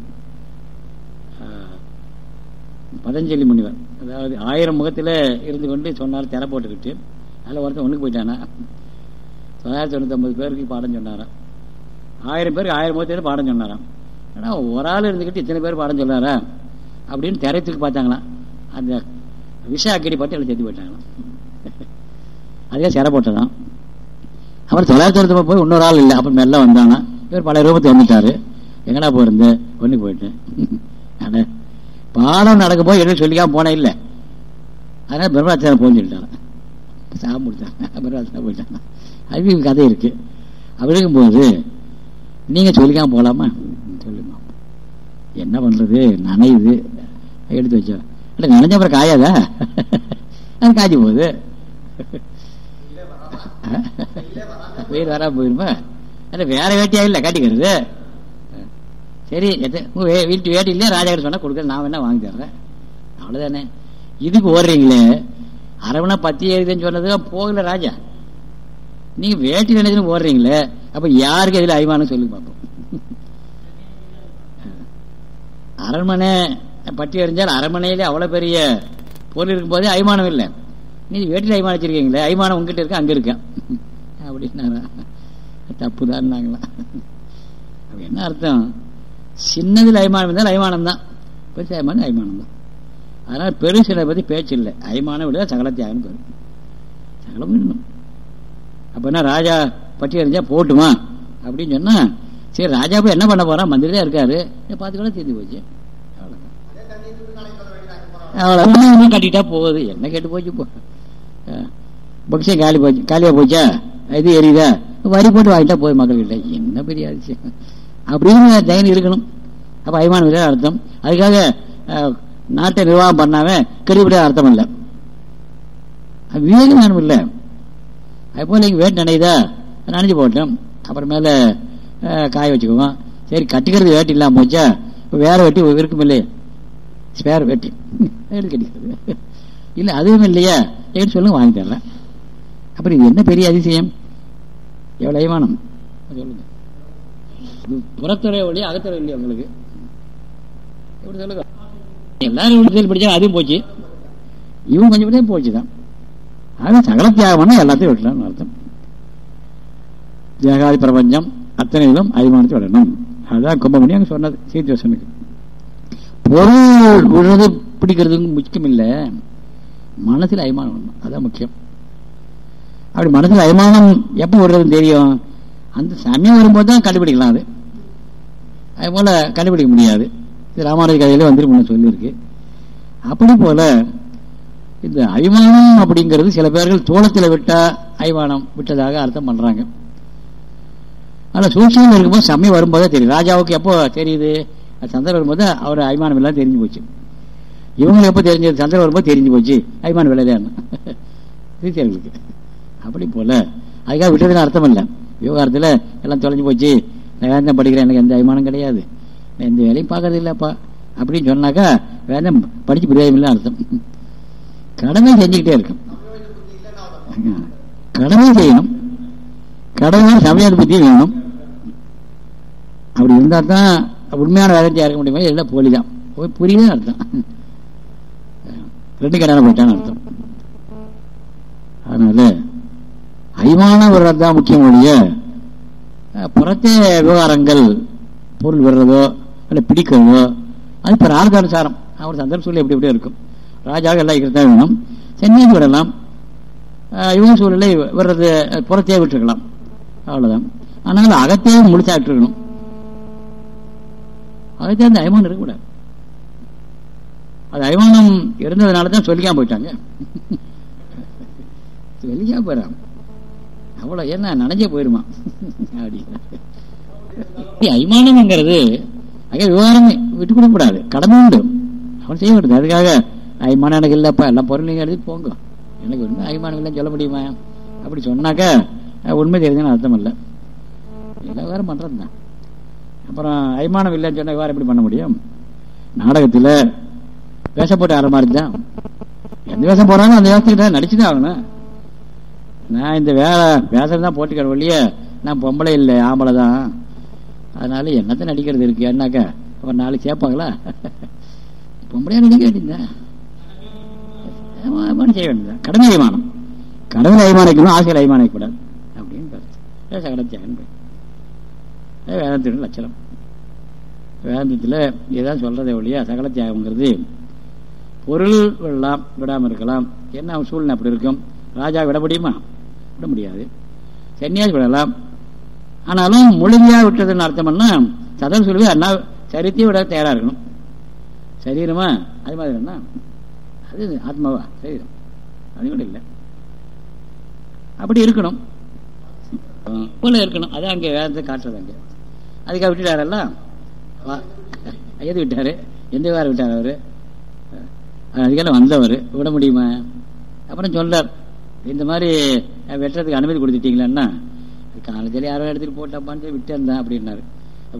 பதஞ்சலி முனிவர். அதாவது ஆயிரம் முகத்தில் இருந்து கொண்டு சொன்னார் திரை போட்டுக்கிட்டு. அதில் ஒருத்தன் ஒன்றுக்கு போயிட்டானா? தொள்ளாயிரத்தி தொண்ணூத்தி ஒன்பது பேருக்கு பாடம் சொன்னாராம். ஆயிரம் பேருக்கு ஆயிரம் முகத்தில் பாடம் சொன்னாராம். ஆனால் ஒரு ஆள் இருந்துக்கிட்டு இத்தனை பேர் பாடம் சொன்னாரா அப்படின்னு திரைத்துக்கு பார்த்தாங்களாம். அந்த விஷ அக்கடி பட்டு எல்லாம் செத்து போயிட்டாங்களாம். அதே சிற போட்டதான் அப்புறம் தொள்ளாயிரத்தி தொண்ணூத்தி போய் இன்னொரு ஆள் இல்லை. அப்புறம் மெல்ல வந்தானா. இவர் பழைய ரூபத்துக்கு வந்துட்டாரு. எங்கடா போயிருந்த ஒன்றுக்கு போயிட்டேன் பாடம் நடக்க போய் என்ன சொல்லிக்காம போனே இல்லை. அதனால பிரம்மாச்சாரம் போன்னு சொல்லிட்டாங்க அப்புறம் முடிச்சாங்க பிரம்மாச்சாரம் போயிட்டாங்க அது கதை இருக்கு. அப்படி இருக்கும்போது நீங்கள் சொல்லிக்காம போகலாமா சொல்லுங்க. என்ன பண்ணுறது நனையுது எடுத்து வச்சோம் இல்லை நனைஞ்ச அப்புறம் காயாதா? அது காய்ச்சி போகுது. வெயில் வராமல் போயிருமா? அது வேற வேட்டியாக இல்லை காட்டிக்கிறது சரி வீட்டு வேட்டி இல்லையா? ராஜாக்கிட்ட சொன்னால் கொடுக்குறது நான் வேணா வாங்கி தர்றேன். அவ்வளோதானே இதுக்கு ஓடுறீங்களே. அரவணா பத்தி எழுதுன்னு சொன்னது போகல ராஜா. நீங்க வேட்டி நினைச்சுன்னு ஓடுறீங்களே அப்ப யாருக்கு எதுல அபிமானம் சொல்லி பார்ப்போம் அரண்மனை பட்டி எறிஞ்சால் அரண்மனையிலே அவ்வளோ பெரிய பொருள் இருக்கும் போதே அபிமானம் இல்லை. நீ வேட்டில் அபிமானம் வச்சிருக்கீங்களே அய்மானம் உங்ககிட்ட இருக்க? அங்கே இருக்கேன் அப்படின்னாரா? தப்பு தான் என்ன அர்த்தம்? சின்னதில் அய்மானம் இருந்தால் அய்மானம் தான் பெருசு அய்மானம் அய்மானம் தான் அதனால் பெருசிலை பற்றி பேச்சு இல்லை. அய்மானம் விட சகலத்தியாகன்னு பேர் சகலம் இன்னும். அப்படின்னா என்ன ராஜா பட்டி அறிஞ்சா போட்டுமா? அப்படின்னு சொன்னால் சரி ராஜா போய் என்ன பண்ண போறான்? மந்திரி தான் இருக்காரு பார்த்துக்கலாம் தெரிஞ்சு போச்சு. அவ்வளோ கட்டிட்டா போகுது. என்ன கேட்டு போச்சு போ பக்ஷம் காலி போச்சு காலியாக போச்சா? இது எரியுதா? வரி போட்டு வாங்கிட்டா போய் மக்கள்கிட்ட. என்ன பெரிய அதிசயம். அப்படின்னு தைரியம் இருக்கணும். அப்போ அய்மான விட அர்த்தம். அதுக்காக நாட்டை நிர்வாகம் பண்ணாம கெடுபடியா அர்த்தம் இல்லை. விவேகம் இல்லை. அது போல இங்கே வேட்டு நினைதா நினைஞ்சு போட்டோம் அப்புறமேல காய வச்சுக்குவோம். சரி கட்டிக்கிறது வேட்டி இல்லாமல் போச்சா? வேற வெட்டி இருக்கும் இல்லையே ஸ்பேர் வெட்டி. கட்டிக்கிறது. இல்லை அதுவும் இல்லையா. ஏன்னு சொல்லுங்க வாங்கி தரல. அப்புறம் இது என்ன பெரிய அதிசயம்? எவ்வளோ அய்மானம் சொல்லுங்க. புறத்துறை வழியா அகத்துறை இல்லையா உங்களுக்கு. எப்படி சொல்லுங்க? எல்லாரும் விடுதல் படிச்சா அதுவும் போச்சு. இவன் கொஞ்சம் விட போச்சு தான். ஆக சகல தியாகம்னா எல்லாத்தையும் விடலாம்னு அர்த்தம். தியாகாதி பிரபஞ்சம் அத்தனையிலும் அபிமானத்தை விடணும் அதுதான் கும்பமணி அங்கே சொன்னது சீர்திவசனுக்கு பொருள் விடுறது பிடிக்கிறது முக்கியம் இல்லை மனசில் அபிமானம் வேணும் அதான் முக்கியம். அப்படி மனசில் அபிமானம் எப்போ விடுறதுன்னு தெரியும்? அந்த சமயம் வரும்போது தான் கண்டுபிடிக்கலாம் அது. அது போல கண்டுபிடிக்க முடியாது. இது ராமானுஜ கதையில சொல்லியிருக்கு. அப்படி போல இந்த அபிமானம் அப்படிங்கிறது சில பேர்கள் தோளத்தில் விட்டா அபிமானம் விட்டதாக அர்த்தம் பண்றாங்க. ஆனால் சூழ்ச்சியம் இருக்கும்போது சமயம் வரும்போதே தெரியும் ராஜாவுக்கு எப்போ தெரியுது? சந்திரன் வரும்போது அவர் அபிமானம் எல்லாம் தெரிஞ்சு போச்சு. இவங்களுக்கு எப்போ தெரிஞ்சது? சந்திரன் வரும்போது தெரிஞ்சு போச்சு. அபிமான விளையாடுன்னு ரீசியர்களுக்கு அப்படி போல அதுக்காக விட்டதுன்னு அர்த்தம் இல்லை. விவகாரத்தில் எல்லாம் தொலைஞ்சு போச்சு. நான் வேந்தம் படிக்கிறேன். எனக்கு எந்த அபிமானம் கிடையாது. எந்த வேலையும் பார்க்கறது இல்லைப்பா அப்படின்னு சொன்னாக்கா வேதம் படிச்சு பிரயோஜனம் இல்லை அர்த்தம். கடமை செஞ்சுக்கிட்டே இருக்கும். கடமை செய்யணும். கடமை சமயாத புத்தி வேணும். அப்படி இருந்தா தான் உண்மையான வேதத்தை இருக்க முடியுமா? இல்லை போலி தான் புரியல அர்த்தம். ரெண்டு கடனை போயிட்டான்னு அர்த்தம். அதனால அய்மான விடுறது தான் முக்கியம் ஒழிய புறத்தே விவகாரங்கள் பொருள் விடுறதோ இல்லை பிடிக்கவோ? அது ராஜானுசாரம். அவர் சந்தர்ப்ப சூழல் எப்படி எப்படி இருக்கும்? ராஜாவுக்கு எல்லாம் இருக்கிறதா வேணும். சென்னைக்கு விடலாம் இவங்க சூழ்நிலை விடுறது புறத்தே விட்டுருக்கலாம். அவ்வளவுதான். ஆனால் அகத்தையும் முடிச்சா விட்டுருக்கணும். அகத்தே அந்த அய்மானம் இருக்கக்கூடாது. அது அய்மானம் இருந்ததுனால தான் சொல்லிக்காம போயிட்டாங்க. சொல்லிக்காம போயிடாம அவ்வளோ என்ன நனைஞ்சே போயிருமா? அப்படி. அய்மானம்ங்கிறது அங்கே விவகாரமே விட்டு கொடுக்கக்கூடாது கடமை உண்டு. அவன் செய்ய விடுது அதுக்காக அய்மானம் எனக்கு இல்லைப்பா எல்லாம் பொருள் நீங்கள் எழுதி போங்க. எனக்கு ஒன்றும் அய்மானம் இல்லைன்னு சொல்ல முடியுமா? அப்படி சொன்னாக்கா உண்மை தெரியுதுன்னு அர்த்தம் இல்லை. எல்லா விவகாரம் பண்ணுறது தான். அப்புறம் அய்மானம் இல்லைன்னு சொன்னால் விவகாரம் எப்படி பண்ண முடியும்? நாடகத்தில் வேஷம் போட்டு ஆற மாதிரி தான். எந்த வேஷம் போடுறாங்க அந்த வேஷத்துக்கிட்ட நடிச்சு தான் ஆகணும். நான் இந்த வேலை வேஷம் தான் போட்டுக்கிற வழியே நான் பொம்பளை இல்லை ஆம்பளை தான். அதனால என்னத்தை நடிக்கிறது இருக்கு? என்னாக்கா? ஒரு நாளைக்கு சேர்ப்பாங்களா பொம்பளையா நடிக்க வேண்டியதுதான் செய்ய வேண்டியதான் கடமை அய்மானம் கடவுள் அய்மானிக்கணும் ஆசையில் அய்மானிக்கூடாது அப்படின்னு சகடத்தியாகன் வேதாந்தத்தின் லட்சணம். வேதாந்தத்தில் ஏதாவது சொல்றதே ஒழியா சகல பொருள் விடலாம் விடாமல் இருக்கலாம். என்ன சூழ்நிலை அப்படி இருக்கும்? ராஜா விட முடியுமா? விட முடியாது. சன்னியாசி விடலாம். ஆனாலும் முழுமையாக விட்டதுன்னு அர்த்தம்னா சதம் சொல்லி அண்ணா சரித்தையும் விட தயாராக இருக்கணும். சரீரமா? அது மாதிரி என்ன அது ஆத்மாவா? சரீரம். அது கூட இல்லை. அப்படி இருக்கணும். போல இருக்கணும். அது அங்கே வேதத்தை காட்டுறது அங்கே. அதுக்காக விட்டுட்டாரெல்லாம் எது விட்டாரு. எந்த வேற விட்டார் அவரு? அதுக்கெல்லாம் வந்தவர். விட முடியுமா? அப்புறம் சொல்றார் இந்த மாதிரி வெட்டுறதுக்கு அனுமதி கொடுத்துட்டீங்களா காலேஜில் யாரோ எடுத்துட்டு போட்டாப்பான்னு சொல்லி விட்டு இருந்தேன் அப்படின்னாரு.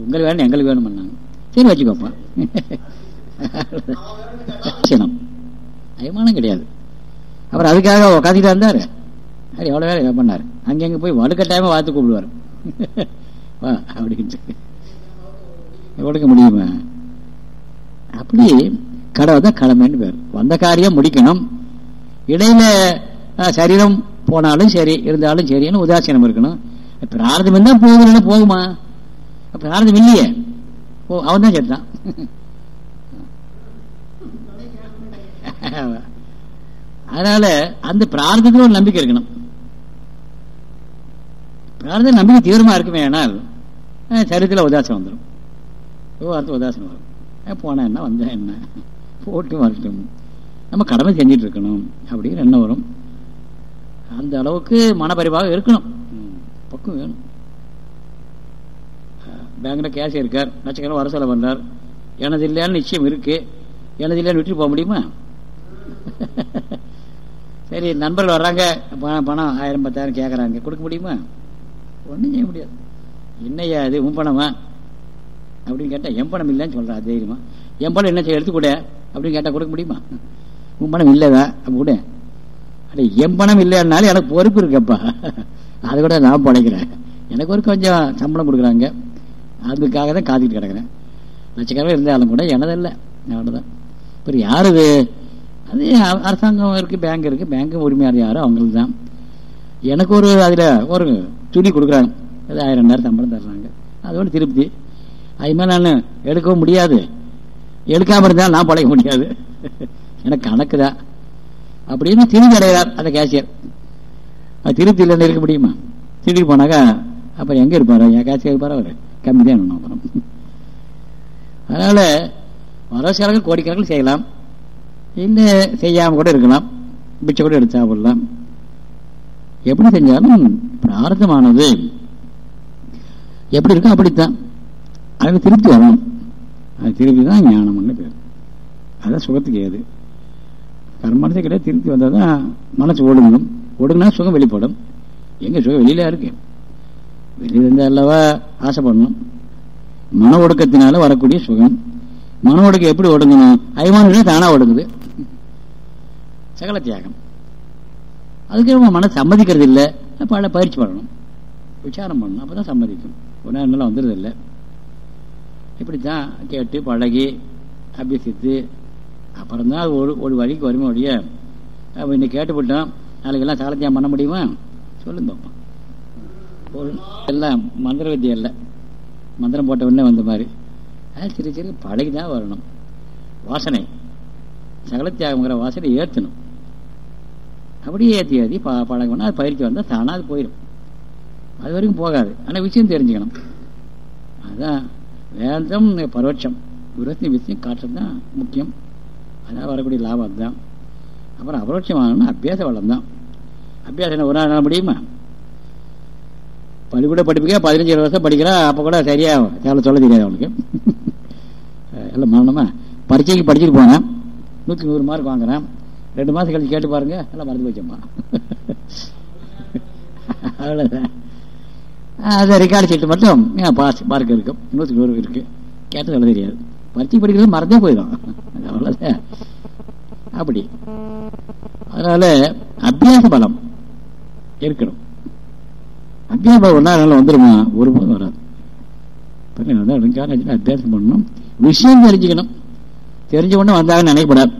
உங்களுக்கு வேணும் எங்களுக்கு வேணும்னாங்க சரி வச்சுக்கோப்பா. சினம். அயமானம் கிடையாது. அப்புறம் அதுக்காக உட்காந்துட்டு இருந்தாரு. அது எவ்வளோ வேலை பண்ணார். அங்கங்கே போய் வலுக்கட்டாயமாக வாத்து கூப்பிடுவார். வா அப்படின்ட்டு. கொடுக்க முடியுமா? அப்படி கடவுள் தான் கடமைன்னு பேர். வந்த காரியம் முடிக்கணும். இடையில சரீரம் போனாலும் சரி இருந்தாலும் சரின்னு உதாசீனம் இருக்கணும். பிரார்த்தம் இருந்தா போகுதுன்னு போகுமா? பிரார்த்தம் இல்லையே. ஓ அவன் தான் செத்தான் அதனால அந்த பிரார்த்தத்துல ஒரு நம்பிக்கை இருக்கணும். பிரார்த்தனை நம்பிக்கை தீவிரமா இருக்குமே ஆனால் சரித்திர உதாசம் வந்துடும் அடுத்து உதாசனம் வரும். போனா என்ன வந்தா என்ன? போட்டு வரட்டும். நம்ம கடமை செஞ்சிட்டு இருக்கணும். அப்படின்னு எண்ணம் வரும். அந்த அளவுக்கு மனப்பரிவாக இருக்கணும். பக்கம் வேணும் பேங்க்ல கேஷ் இருக்கார். லட்சக்கணக்கில் வர செலவு பண்ணார் எனது இல்லைன்னு நிச்சயம் இருக்கு. எனது இல்லையான்னு விட்டுட்டு போக முடியுமா? சரி நண்பர்கள் வர்றாங்க. பணம் பணம் ஆயிரம் பத்தாயிரம் கேட்குறாங்க கொடுக்க முடியுமா? ஒன்றும் செய்ய முடியாது. என்னையா அது உன் பணமா? அப்படின்னு கேட்டால் என் பணம் இல்லைன்னு சொல்கிறா தைரியமா. என் பணம் என்ன செய்ய எடுத்துக்கூட அப்படின்னு கேட்டால் கொடுக்க முடியுமா? உன் பணம் இல்லைதா அப்படி கூட. அட என் பணம் இல்லைன்னாலும் எனக்கு பொறுப்பு இருக்கப்பா. அது கூட நான் படைக்கிறேன் எனக்கு ஒரு கொஞ்சம் சம்பளம் கொடுக்குறாங்க. அதுக்காக தான் காத்துக்கிட்டு கிடக்குறேன். லட்சக்கணக்கில் இருந்தாலும் கூட எனதில்லை. அவ்வளோதான் இப்போ யார் இது? அது அரசாங்கம் இருக்குது பேங்க் இருக்குது பேங்க் உரிமையாளர் யாரோ அவங்களுக்கு தான். எனக்கு ஒரு அதில் ஒரு துணி கொடுக்குறாங்க. அது ஆயிரம் ரெண்டாயிரம் சம்பளம் தர்றாங்க. அதோட திருப்தி. அதுமாதிரி நான் எடுக்கவும் முடியாது. எடுக்காமல் இருந்தால் நான் பழைய முடியாது. எனக்கு கணக்கு தான். அப்படின்னு திரும்பி அடைகிறார் அந்த கேஷியர் அது திருப்தி இல்லைன்னு இருக்க முடியுமா? திருப்பி போனாக்கா அப்புறம் எங்கே இருப்பார்? என் கேஷியர் இருப்பார் அவர்? கம்மி தான் அப்புறம். அதனால வரவு கோடிக்கணக்கில் செய்யலாம். இல்லை செய்யாமல் கூட இருக்கலாம். பிச்சை கூட எடுத்து சாப்பிடலாம் எப்படி செஞ்சாலும் பிரார்த்தமானது. எப்படி இருக்கோ அப்படித்தான். அதுக்கு திருப்தி வரணும். அது திருப்தி தான் ஞானம்னு பேர். அதான் சுகத்துக்கு ஏது. கர்மத்தை கிடையாது திருப்தி வந்தால் தான் மனசு ஒடுங்கணும் கொடுங்கன்னா சுகம் வெளிப்படும். எங்கே சுகம் வெளியில இருக்கு? வெளியில இருந்தால் அல்லவா ஆசைப்படணும். மன ஒடுக்கத்தினால வரக்கூடிய சுகம். மன ஒடுக்கம் எப்படி ஒடுங்கணும்? அய்மானங்களே தானாக ஒடுங்குது. சகல தியாகம். அதுக்கு நம்ம மனசு சம்மதிக்கிறது இல்லை. பல பயிற்சி பண்ணணும். விசாரம் பண்ணணும். அப்பதான் சம்மதிக்கும். உடனே நேரம் வந்துடுறது இல்லை. இப்படித்தான் கேட்டு பழகி அபியசித்து அப்புறம்தான் ஒரு ஒரு வழிக்கு வருமே ஒழிய இன்னைக்கு கேட்டுவிட்டோம் நாளைக்கெல்லாம் சாலத்தியம் பண்ண முடியுமா? சொல்லுங்க. பாப்போம் எல்லாம் மந்திர வித்தியம் இல்லை. மந்திரம் போட்ட உடனே வந்த மாதிரி. அது சிறு சிறு பழகி தான் வரணும். வாசனை. சகலத்தியாகங்கிற வாசனை ஏற்றணும் அப்படியே ஏற்றி ஏற்றி ப பழகணும் அது பயிற்சி வந்தால் தானாக அது போயிடும் அது வரைக்கும் போகாது. ஆனால் விஷயம் தெரிஞ்சுக்கணும். அதுதான் வேந்தம் பரோட்சம். விரத்தி விஷயம் காற்றம் தான் முக்கியம். அதான் வரக்கூடிய லாபம் தான் அப்புறம் அபரோட்சம் வாங்கணும்னா அபியாச வளம் தான் அபியாசம் ஒரு நாள் முடியுமா? பள்ளிக்கூட படிப்புக்கே பதினஞ்சு வருஷம் படிக்கிறா அப்போ கூட சரியா சேலம் சொல்ல தெரியாது அவனுக்கு. எல்லாம் மரணமா? பரீட்சைக்கு படிச்சுட்டு போனேன். நூற்றி நூறு மார்க் வாங்குறேன். ரெண்டு மாதம் கழிச்சு கேட்டு பாருங்க எல்லாம் மறந்து போச்சம்மா அவ்வளோதான் அதை ரெக்கார்டு சீட்டு மட்டும் பாஸ் மார்க் இருக்கும். நூற்றி நூறு இருக்கு. கேட்டு சொல்ல தெரியாது. பரீட்சை படிக்கிறது மறந்தே போயிடும். அவ்வளோதான் அப்படி. அதனால அபியாச பலம். இருக்கணும். அபியாச பலம் ஒன்றா நல்லா வந்துருமா? ஒரு போதும் வராது. அபியாசம் பண்ணணும். விஷயம் தெரிஞ்சுக்கணும். தெரிஞ்ச உடனே வந்தாங்கன்னு நினைக்கப்படாது.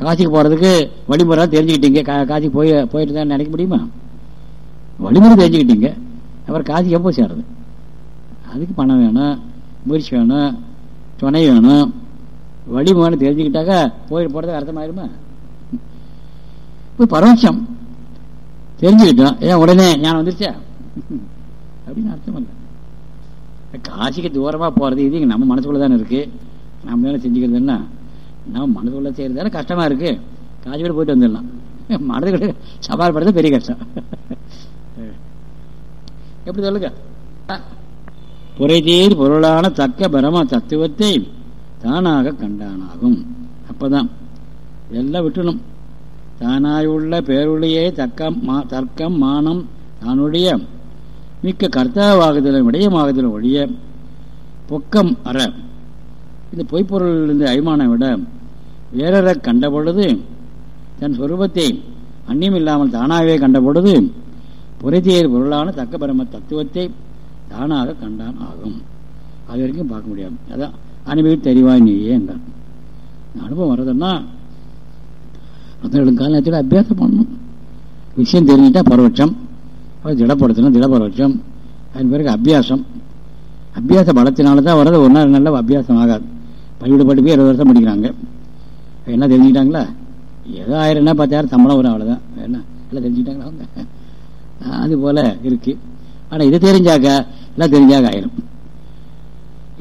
காசிக்கு போகிறதுக்கு வழிமுறை தெரிஞ்சுக்கிட்டீங்க. காசிக்கு போய் போயிட்டு தான் நினைக்க முடியுமா? வழிமுறை தெரிஞ்சுக்கிட்டீங்க. அப்புறம் காசிக்கு எப்போ சேர்றது? அதுக்கு பணம் வேணும் முயற்சி வேணும் துணை வேணும். வழிமுறை தெரிஞ்சுக்கிட்டாக்கா போயிட்டு போகிறதுக்கு அர்த்தமாயிருமா? இப்போ பரோட்சம் தெரிஞ்சுக்கிட்டோம் ஏன் உடனே ஞானம் வந்துருச்சா? அப்படின்னு அர்த்தம் இல்லை. காசிக்கு தூரமாக போகிறது இது நம்ம மனசுக்குள்ளே தானே இருக்குது நம்ம என்ன? செஞ்சுக்கிறதுன்னா நம்ம மனசுக்குள்ளே செய்கிறது தானே கஷ்டமாக இருக்குது காசி கூட போயிட்டு வந்துடலாம். மனதுக்கு சவால் படுறது பெரிய கஷ்டம். எப்படி சொல்லுங்க? புரைதீர் பொருளான தக்க பிரம தத்துவத்தை தானாக கண்டானாகும். அப்போதான் எல்லாம் விட்டுணும் தானாயுள்ள பேருளியே தக்கம் தர்க்கம் மானம் தானுடைய. மிக்க கர்த்தாவாகுதலும் விடயமாகுதலும் ஒழிய பொக்கம் அற. இந்த பொய்ப்பொருள் இந்த அய்மானம் விட வேறற கண்ட பொழுது தன் சொரூபத்தை அந்நியம் இல்லாமல் தானாகவே கண்ட பொழுது புரைத்தேர் பொருளான தக்க பிரம தத்துவத்தை தானாக கண்டான் ஆகும். அது வரைக்கும் பார்க்க முடியாது. அதான் அனுபவி தெரிவாய் நீயே என்றான். அனுபவம் வர்றதுன்னா காலத்தில் அபியாசம் பண்ணணும் விஷயம் தெரிஞ்சுட்டா பரவட்சம் அப்புறம் திடப்படுத்தணும் திடபரவட்சம் அதன் பிறகு அபியாசம். அபியாச பலத்தினால தான் வர்றது ஒரு நாள் நல்ல அபியாசம் ஆகாது. பள்ளிக்கூட படிப்பே இருபது வருஷம் படிக்கிறாங்க. என்ன தெரிஞ்சுக்கிட்டாங்களா? ஏதோ ஆயிரம்னா பத்தாயிரம் சம்பளம் வரும் அவ்வளோதான் என்ன? எல்லாம் தெரிஞ்சுக்கிட்டாங்களா அவங்க? அது போல் இருக்கு. ஆனால் இதை தெரிஞ்சாக்க எல்லாம் தெரிஞ்சாக ஆயிரும்.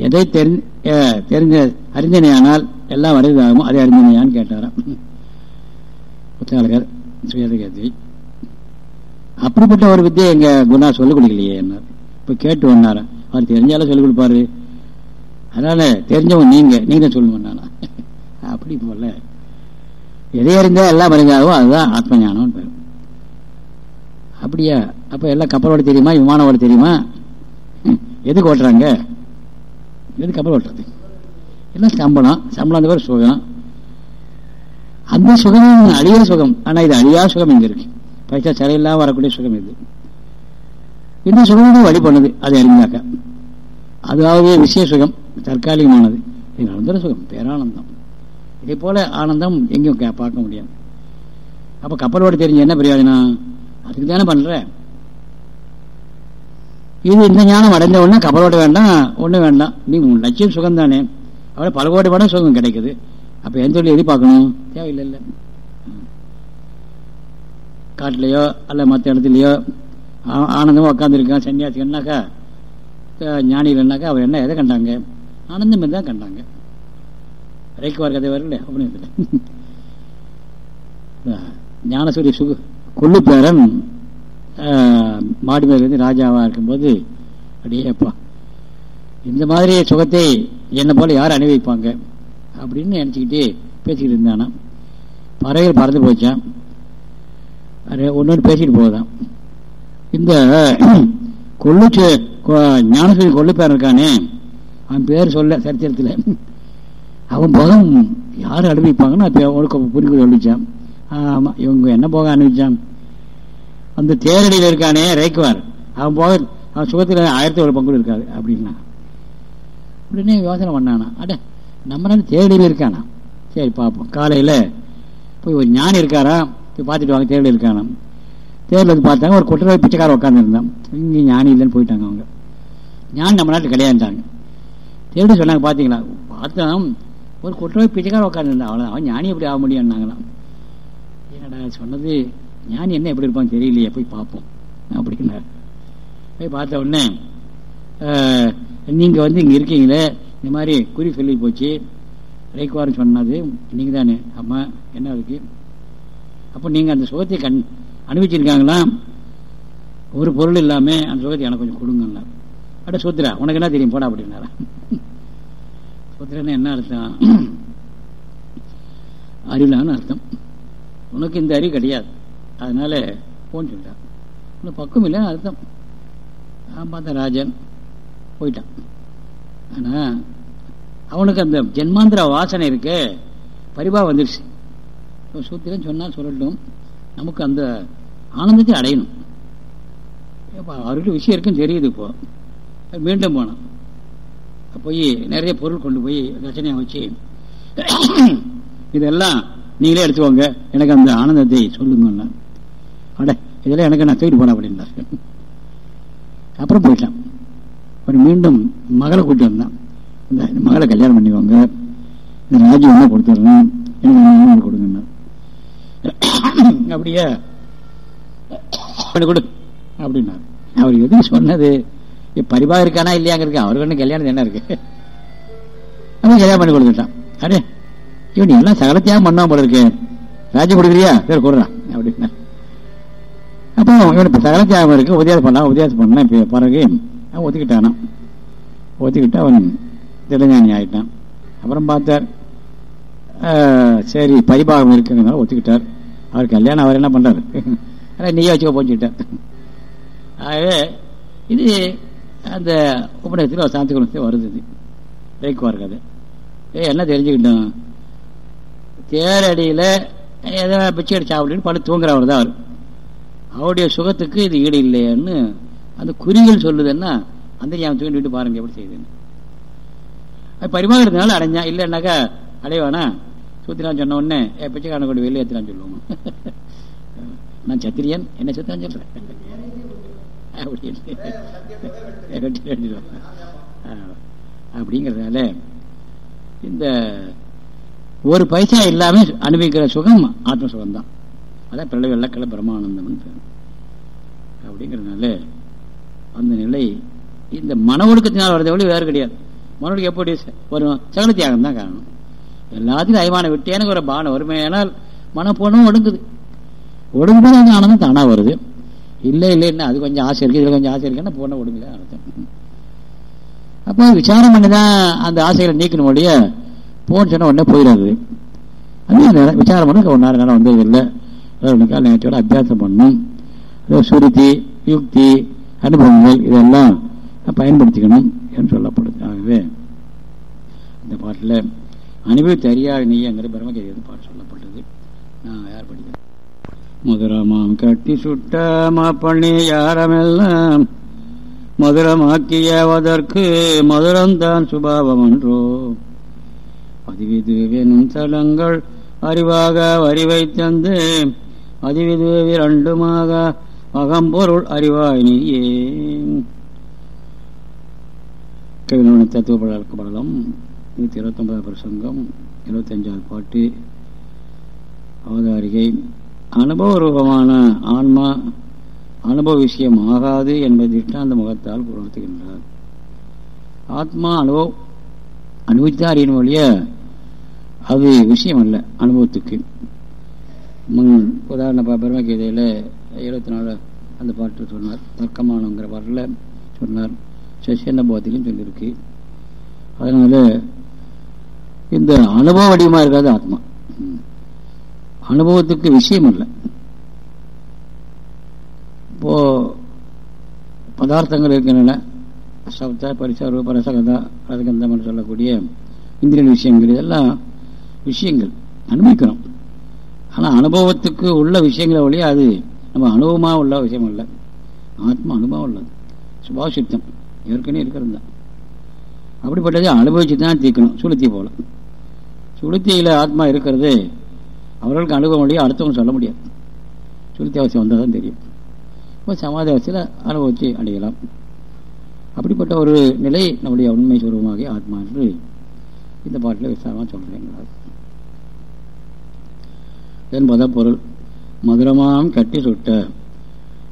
எதை தெரிஞ்ச தெரிஞ்ச அறிஞனையானால் எல்லாம் வருதாகுமோ அதை அறிஞனையான்னு கேட்டாராம். புத்தகர் சுயதகதி. அப்படிப்பட்ட ஒரு வித்தியை எங்க குணா சொல்லிக் கொடுக்கலையே என்ன இப்ப கேட்டு வந்தாரா? அவர் தெரிஞ்சாலும் சொல்லிக் கொடுப்பாரு. அதனால தெரிஞ்சவங்க நீங்க நீங்க தான் சொல்லணும் நானா அப்படி போல. எதை அறிந்தா எல்லாம் அறிஞ்சாவோ அதுதான் ஆத்ம ஞானம் பேரும் அப்படியா? அப்ப எல்லாம் கப்பலோட தெரியுமா? விமானோட தெரியுமா? எதுக்கு ஓட்டுறாங்க? எது கப்பல் ஓட்டுறது? எல்லாம் சம்பளம். சம்பளம் அந்த பேர் சுகம். அந்த சுகம் அழியா சுகம். ஆனா இது அழியா சுகம் இங்க இருக்கு. பைசா சிலையில்லாம வரக்கூடிய சுகம் இது. இந்த சுகமும் வழி பண்ணுது அது அறிந்தாக்க. அதாவது விஷய சுகம் தற்காலிகமானது. இது நிரந்தர சுகம் பேரானந்தம். இதே போல ஆனந்தம் எங்கேயும் பார்க்க முடியாது. அப்ப கப்பலோட தெரிஞ்ச என்ன பிரயோஜனம்? அதுக்கு தானே பண்ற? இது இந்த ஞானம் அடைஞ்ச உடனே கப்பலோட வேண்டாம் ஒன்றும் வேண்டாம். நீ உன் லட்சியம் சுகம் தானே அவளை பல கோடி படம் சுகம் கிடைக்குது. அப்ப எந்த தொழில் எதிர்பார்க்கணும்? தேவையில்லை. இல்லை காட்டிலையோ அல்ல மற்ற இடத்துலையோ ஆனந்தமாக உட்காந்துருக்கான் சன்னியாசிக்கன்னாக்கா ஞானிகள்னாக்கா அவர் என்ன எதை கண்டாங்க? ஆனந்தம் தான் கண்டாங்க. ரைக்குவார் கதை வரல அப்படின்னு. ஞானசூரிய சுகு கொள்ளுப்பேரன் மாடி மேலிருந்து ராஜாவாக இருக்கும்போது அப்படியேப்பா இந்த மாதிரி சுகத்தை என்னை போல யார் அனுபவிப்பாங்க அப்படின்னு நினச்சிக்கிட்டு பேசிக்கிட்டு இருந்தானா. பறவைகள் பறந்து போச்சான் ஒன்று பேசிட்டு போகுதான் இந்த கொள்ளு ஞானசூரி கொள்ளு இருக்கானே. அவன் பேர் சொல்ல சரித்திரத்தில். அவன் போகம் யார் அனுபவிப்பாங்கன்னு அப்போ புரிஞ்சு சொல்லிச்சான். ஆமாம் இவங்க என்ன போக அனுபவிச்சான்? அந்த தேரடியில் இருக்கானே ரேக்குவார். அவன் போக அவன் சுகத்தில் ஆயிரத்தி ஒரு பங்கு இருக்காது அப்படின்னா. உடனே யோசனை பண்ணானா. அட நம்ம நாள் இருக்கானா? சரி பார்ப்போம். காலையில் போய் ஒரு ஞானி இருக்காரா? போய் பார்த்துட்டு வாங்க தேரடியில் இருக்கானா தேர்தல் வந்து பார்த்தாங்க ஒரு குற்றவாளி பிச்சைக்கார உட்காந்துருந்தான் இங்கே ஞானி இல்லைன்னு போயிட்டாங்க அவங்க. ஞானி நம்ம நாட்டில் கிடையாதுட்டாங்க தேடி சொன்னாங்க பார்த்தீங்களா பார்த்தா ஒரு குற்றவாளி பிச்சைக்கார உட்காந்துருந்தான் அவ்வளோ அவன் ஞானி எப்படி ஆக முடியும்னாங்களாம் என்னடா சொன்னது? ஞானி என்ன எப்படி இருப்பான்னு தெரியலையே. போய் பார்ப்போம். அப்படின்னாரு. போய் பார்த்த உடனே நீங்கள் வந்து இங்கே இருக்கீங்களே இந்த மாதிரி குறி சொல்லி போச்சு. ரைக்குவாரம் சொன்னது நீங்கள் தானே அம்மா என்ன அதுக்கு அப்போ நீங்கள் அந்த சுகத்தை கண் அனுபவிச்சிருக்காங்களா? ஒரு பொருள் இல்லாமல் அந்த சுகத்தை எனக்கு கொஞ்சம் கொடுங்கன்னார். அட சூத்திரா உனக்கு என்ன தெரியும்? போடா அப்படின்னாரா? சூத்திரன்னு என்ன அர்த்தம்? அறிவிலான்னு அர்த்தம். உனக்கு இந்த அறிவு கிடையாது. அதனால போன்னு சொல்லிட்டான் உனக்கு பக்கம் இல்லைன்னு அர்த்தம். பார்த்தா ராஜன் போயிட்டான். ஆனால் அவனுக்கு அந்த ஜென்மாந்திர வாசனை இருக்கு பரிபா வந்துடுச்சு சூத்திரம் சொன்னால் சொல்லட்டும் நமக்கு அந்த ஆனந்தத்தை அடையணும். அவர்கிட்ட விஷயம் இருக்குன்னு தெரியுது இப்போ. மீண்டும் போனான் போய் நிறைய பொருள் கொண்டு போய் ரச்சனையை வச்சு இதெல்லாம் நீங்களே எடுத்துக்கோங்க. எனக்கு அந்த ஆனந்தத்தை சொல்லுங்க அட இதெல்லாம் எனக்கு நான் தூக்கிட்டு போனேன் அப்படின்னார் அப்புறம் போயிட்டான் அப்புறம் மீண்டும் மகளை கூட்டி வந்தான். இந்த மகளை கல்யாணம் பண்ணிக்கோங்க. இந்த ராஜ்யம் என்ன கொடுத்துட்றேன் எனக்கு கொடுங்க அப்படியே பண்ணி கொடு அப்படின்னாரு. அவர் எதுவும் சொன்னது? பரிபா இருக்கானா இல்லையாங்க அவருக்கு ஒன்றும் கல்யாணம் என்ன இருக்கு? அவன் கல்யாணம் பண்ணி கொடுத்துட்டான். அரே இவன் எல்லாம் சகலத்தையாக பண்ணா போல இருக்கு. ராஜ்யம் கொடுக்குறியா? சரி கொடுறான் அப்படின்னா அப்போ இவனுக்கு சகலத்தியாகம் இருக்கு. உதயாசம் பண்ணலாம் உதயாசம் பண்ணலாம் இப்போ பிறகு அவன் ஒத்துக்கிட்டானான் ஒத்துக்கிட்டு அவன் திடஞானி ஆகிட்டான் அப்புறம் பார்த்தார் சரி பரிபாகம் இருக்குங்கிறனால ஒத்துக்கிட்டார். அவர் கல்யாணம் அவர் என்ன பண்றாரு? நீயே வச்சுக்க போச்சுட்டார் ஆகவே இது அந்த உபநேசத்தில் சாந்தி குணத்தை வருது இது. ரேக்குவார் கதை. ஏ என்ன தெரிஞ்சுக்கிட்டோம்? தேரடியில் ஏதோ பிச்சை அடிச்சு அப்படின்னு படுத்து தூங்குறவர் தான் அவர். அவருடைய சுகத்துக்கு இது ஈடு இல்லையான்னு அந்த குறிகள் சொல்லுதுன்னா அந்த ஞாபகத்தை விட்டு பாருங்க எப்படி செய்யுதுன்னு. அது பரிமாறதுனால அடைஞ்சான் இல்லைன்னாக்கா அடைவானா? சூத்திரான் சொன்ன உடனே பிச்சைக்காரன் கொண்டு வெளியே ஏற்றினான்னு சொல்லுவோம். நான் சத்திரியன் என்ன சத்திரம் சொல்றேன் அப்படின்னு அப்படிங்கிறதுனால இந்த ஒரு பைசா இல்லாம அனுபவிக்கிற சுகம் ஆத்ம சுகம் தான் அதான் பிள்ளை வெள்ளக்கலை பிரம்மானந்தம் அப்படிங்கிறதுனால அந்த நிலை இந்த மன ஒழுக்கத்தினால் வரதை விட வேறு கிடையாது. மன ஒழுக்கம் எப்படி வரும் சகல தியாகம் தான் காரணம். எல்லாத்தையும் அயமான விட்டு எனக்கு ஒரு பானம் வறுமையானால் மன போனும் ஒடுங்குது. ஒடுங்கும்போது அந்த ஆனந்தம் தானா வருது. இல்லை இல்லைன்னா அது கொஞ்சம் ஆசை இருக்கு இதில் கொஞ்சம் ஆசை இருக்குன்னா போன ஒடுங்கல அர்த்தம். அப்போ விசாரம் பண்ணி தான் அந்த ஆசைகளை நீக்கணும் ஒழிய போன்னு சொன்னால் உடனே போயிடாது. அது விசாரம் பண்ண ஒரு நேரம் நேரம் வந்தது இல்லை. ரெண்டு கால நேற்றோட அபியாசம் பண்ணும் சுருத்தி யுக்தி அனுபவங்கள் இதெல்லாம் பயன்படுத்திக்கணும் என்று சொல்லப்படுது. ஆகவே இந்த பாட்டில் அனுபவித்து அறியாத நீங்கிற பிரம்மகேதி பாட்டு சொல்லப்பட்டது? நான் யார் படிக்கிறேன்? மதுரமாம் கட்டி சுட்ட மாப்பண்ணி யாரமெல்லாம் மதுரமாக்கியவதற்கு மதுரம்தான் சுபாவம் என்றோ? அதிவிதுவெனும் தலங்கள் அறிவாக வரிவை தந்து அதிவிதுவிரண்டுமாக அகம்பொருள் அறிவாய் நீயே கவிஞன தத்துவ படலம் நூற்றி இருபத்தொன்பதாம் பிரசங்கம் இருபத்தஞ்சாவது பாட்டு. அவதாரிகை அனுபவ ரூபமான ஆன்மா அனுபவ விஷயம் ஆகாது என்பதை அந்த முகத்தால் உணர்த்துகின்றார். ஆத்மா அனுபவம் அனுபவித்தாரின் அறியும் வழிய அது விஷயம் அல்ல அனுபவத்துக்கு. முன் உதாரண பிரம்மகீதையில் எழுபத்தி நாலு அந்த பாட்டு சொன்னார். தர்க்கமானங்கிற பாட்டில் சொன்னார். சசியன்ன போகத்திலையும் சொல்லியிருக்கு. அதனால இந்த அனுபவ வடிவமாக இருக்காது ஆத்மா. அனுபவத்துக்கு விஷயம் இல்லை இப்போ பதார்த்தங்கள் இருக்கின்றன. சப்த பரிச ரூப ரசகதா ரசகந்தம் சொல்லக்கூடிய இந்திரிய விஷயங்கள் இதெல்லாம் விஷயங்கள். அனுபவிக்கிறோம். ஆனால் அனுபவத்துக்கு உள்ள விஷயங்களை வழியா அது நம்ம அனுபவமாக உள்ள விஷயம் அல்ல ஆத்மா அனுபவம் உள்ளது சுபாஷித்தம். ஏற்கனவே இருக்கிறது தான். அப்படிப்பட்டதை அனுபவிச்சு தான் தீர்க்கணும். சுளுத்தி போல. சுளுத்தியில் ஆத்மா இருக்கிறது அவர்களுக்கு அனுபவம் முடியும் அடுத்தவங்க சொல்ல முடியாது. சுளுத்தி அவசியம் வந்தால் தான் தெரியும். இப்போ சமாதி அவசியில் அனுபவிச்சு அடையலாம். அப்படிப்பட்ட ஒரு நிலை நம்முடைய உண்மை சுரூபமாகிய ஆத்மா என்று இந்த பாட்டில் விசாரமாக சொல்கிறேன் என்பதா பொருள். மதுரமாம் கட்டி சுட்ட.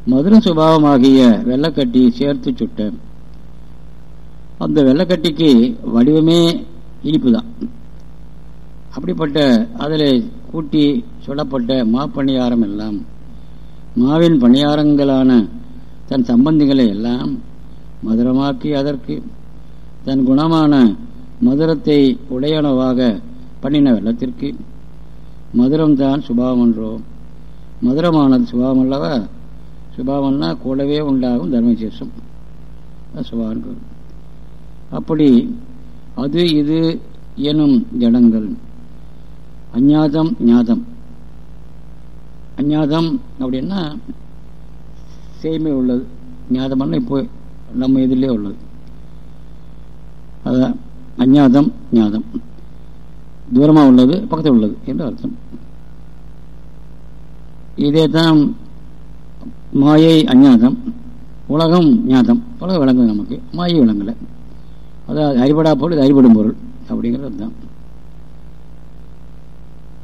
மதுர சுபாவமாகிய வெள்ளக்கட்டி சேர்த்து சுட்ட. அந்த வெள்ளக்கட்டிக்கு வடிவமே இனிப்பு தான் அப்படிப்பட்ட அதில் கூட்டி சொல்லப்பட்ட மாப்பணியாரம் எல்லாம் மாவின் பணியாரங்களான தன் சம்பந்திகளை எல்லாம் மதுரமாக்கி அதற்கு தன் குணமான மதுரத்தை உடையனவாக பண்ணின வெள்ளத்திற்கு மதுரம்தான் சுபாவம் என்றோம் மதுரமானது சுபாவம் அல்லவா சுபாவம்னா கூடவே உண்டாகும் தர்மசேஷம். சுபாவம் அப்படி அது இது எனும் ஜடங்கள். அஞ்ஞாதம் ஞாதம். அஞ்ஞாதம் அப்படின்னா சேமை உள்ளது. ஞாதம்னா இப்போ நம்ம இதிலே உள்ளது. அதான் அஞ்ஞாதம் ஞாதம். தூரமாக உள்ளது பக்கத்தில் உள்ளது என்று அர்த்தம். இதே தான் மாயை அஞ்ஞாதம் உலகம் ஞாதம் உலகம் விளங்குது நமக்கு மாயை விளங்கலை அதாவது அறிபடா பொருள் இது அறிபடும் பொருள் அப்படிங்கிறது தான்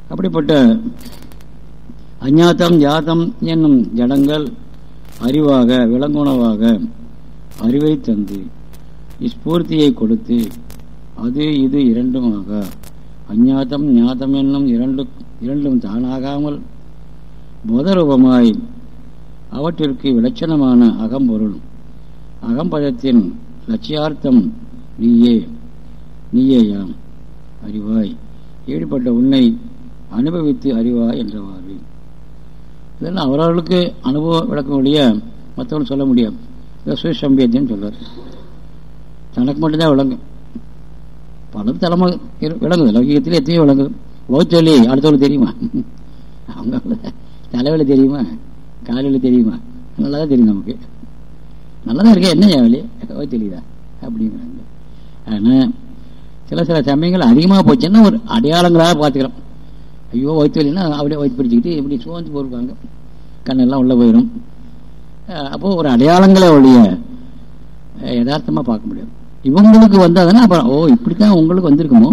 அப்படிப்பட்ட அஞ்ஞாத்தம் ஜாதம் என்னும் ஜடங்கள் அறிவாக விளங்குணவாக அறிவை தந்து ஸ்பூர்த்தியை கொடுத்து அது இது இரண்டுமாக அஞ்ஞாத்தம் ஞாதம் என்னும் இரண்டு இரண்டும் தானாகாமல் போதரூபமாய் அவற்றிற்கு விலட்சணமான அகம்பொருள். அகம்பதத்தின் லட்சியார்த்தம் நீயே நீயேயாம். அறிவாய். ஈடுபட்ட உன்னை அனுபவித்து அறிவாய் என்றவாறு. இதெல்லாம் அவரவர்களுக்கு அனுபவம் விளக்கக்கூடிய மற்றவங்க மற்றவர்கள் சொல்ல முடியாது. இதை சுயசம்பியத்தின்னு சொல்வார். தனக்கு மட்டும்தான் விளங்கும். பல தலைமை விளங்குது. லௌகீகத்தில் எத்தனையோ விளங்குது. வகுத்தொல்லி அடுத்தவங்களுக்கு தெரியுமா? அவங்க தலைவலி தெரியுமா? காலையில் தெரியுமா? நல்லா தான் தெரியும் நமக்கு. நல்லதா இருக்கே. என்ன ஜாவலி தெரியுதா? அப்படிங்கிறாங்க. ஆனால் சில சில சமயங்கள் அதிகமாக போச்சுன்னா ஒரு அடையாளங்களாக பார்த்துக்கிறோம். ஐயோ வயிற்றுவலின்னா அப்படியே வயிற்று பிடிச்சிக்கிட்டு இப்படி சோர்ந்து போயிருப்பாங்க கண்ணெல்லாம் உள்ளே போயிடும் அப்போது ஒரு அடையாளங்களே ஒழிய யதார்த்தமாக பார்க்க முடியாது இவங்களுக்கு வந்தாதானே அப்புறம் ஓ இப்படித்தான் உங்களுக்கு வந்திருக்குமோ?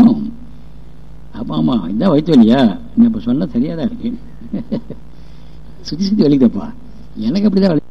அப்போ ஆமாம் இதான் வயிற்று வலியா? நீ இப்போ சொன்ன சரியாக தான் இருக்கு. சுத்தி சுத்தி வலிக்குதப்பா எனக்கு அப்படிதான் வலி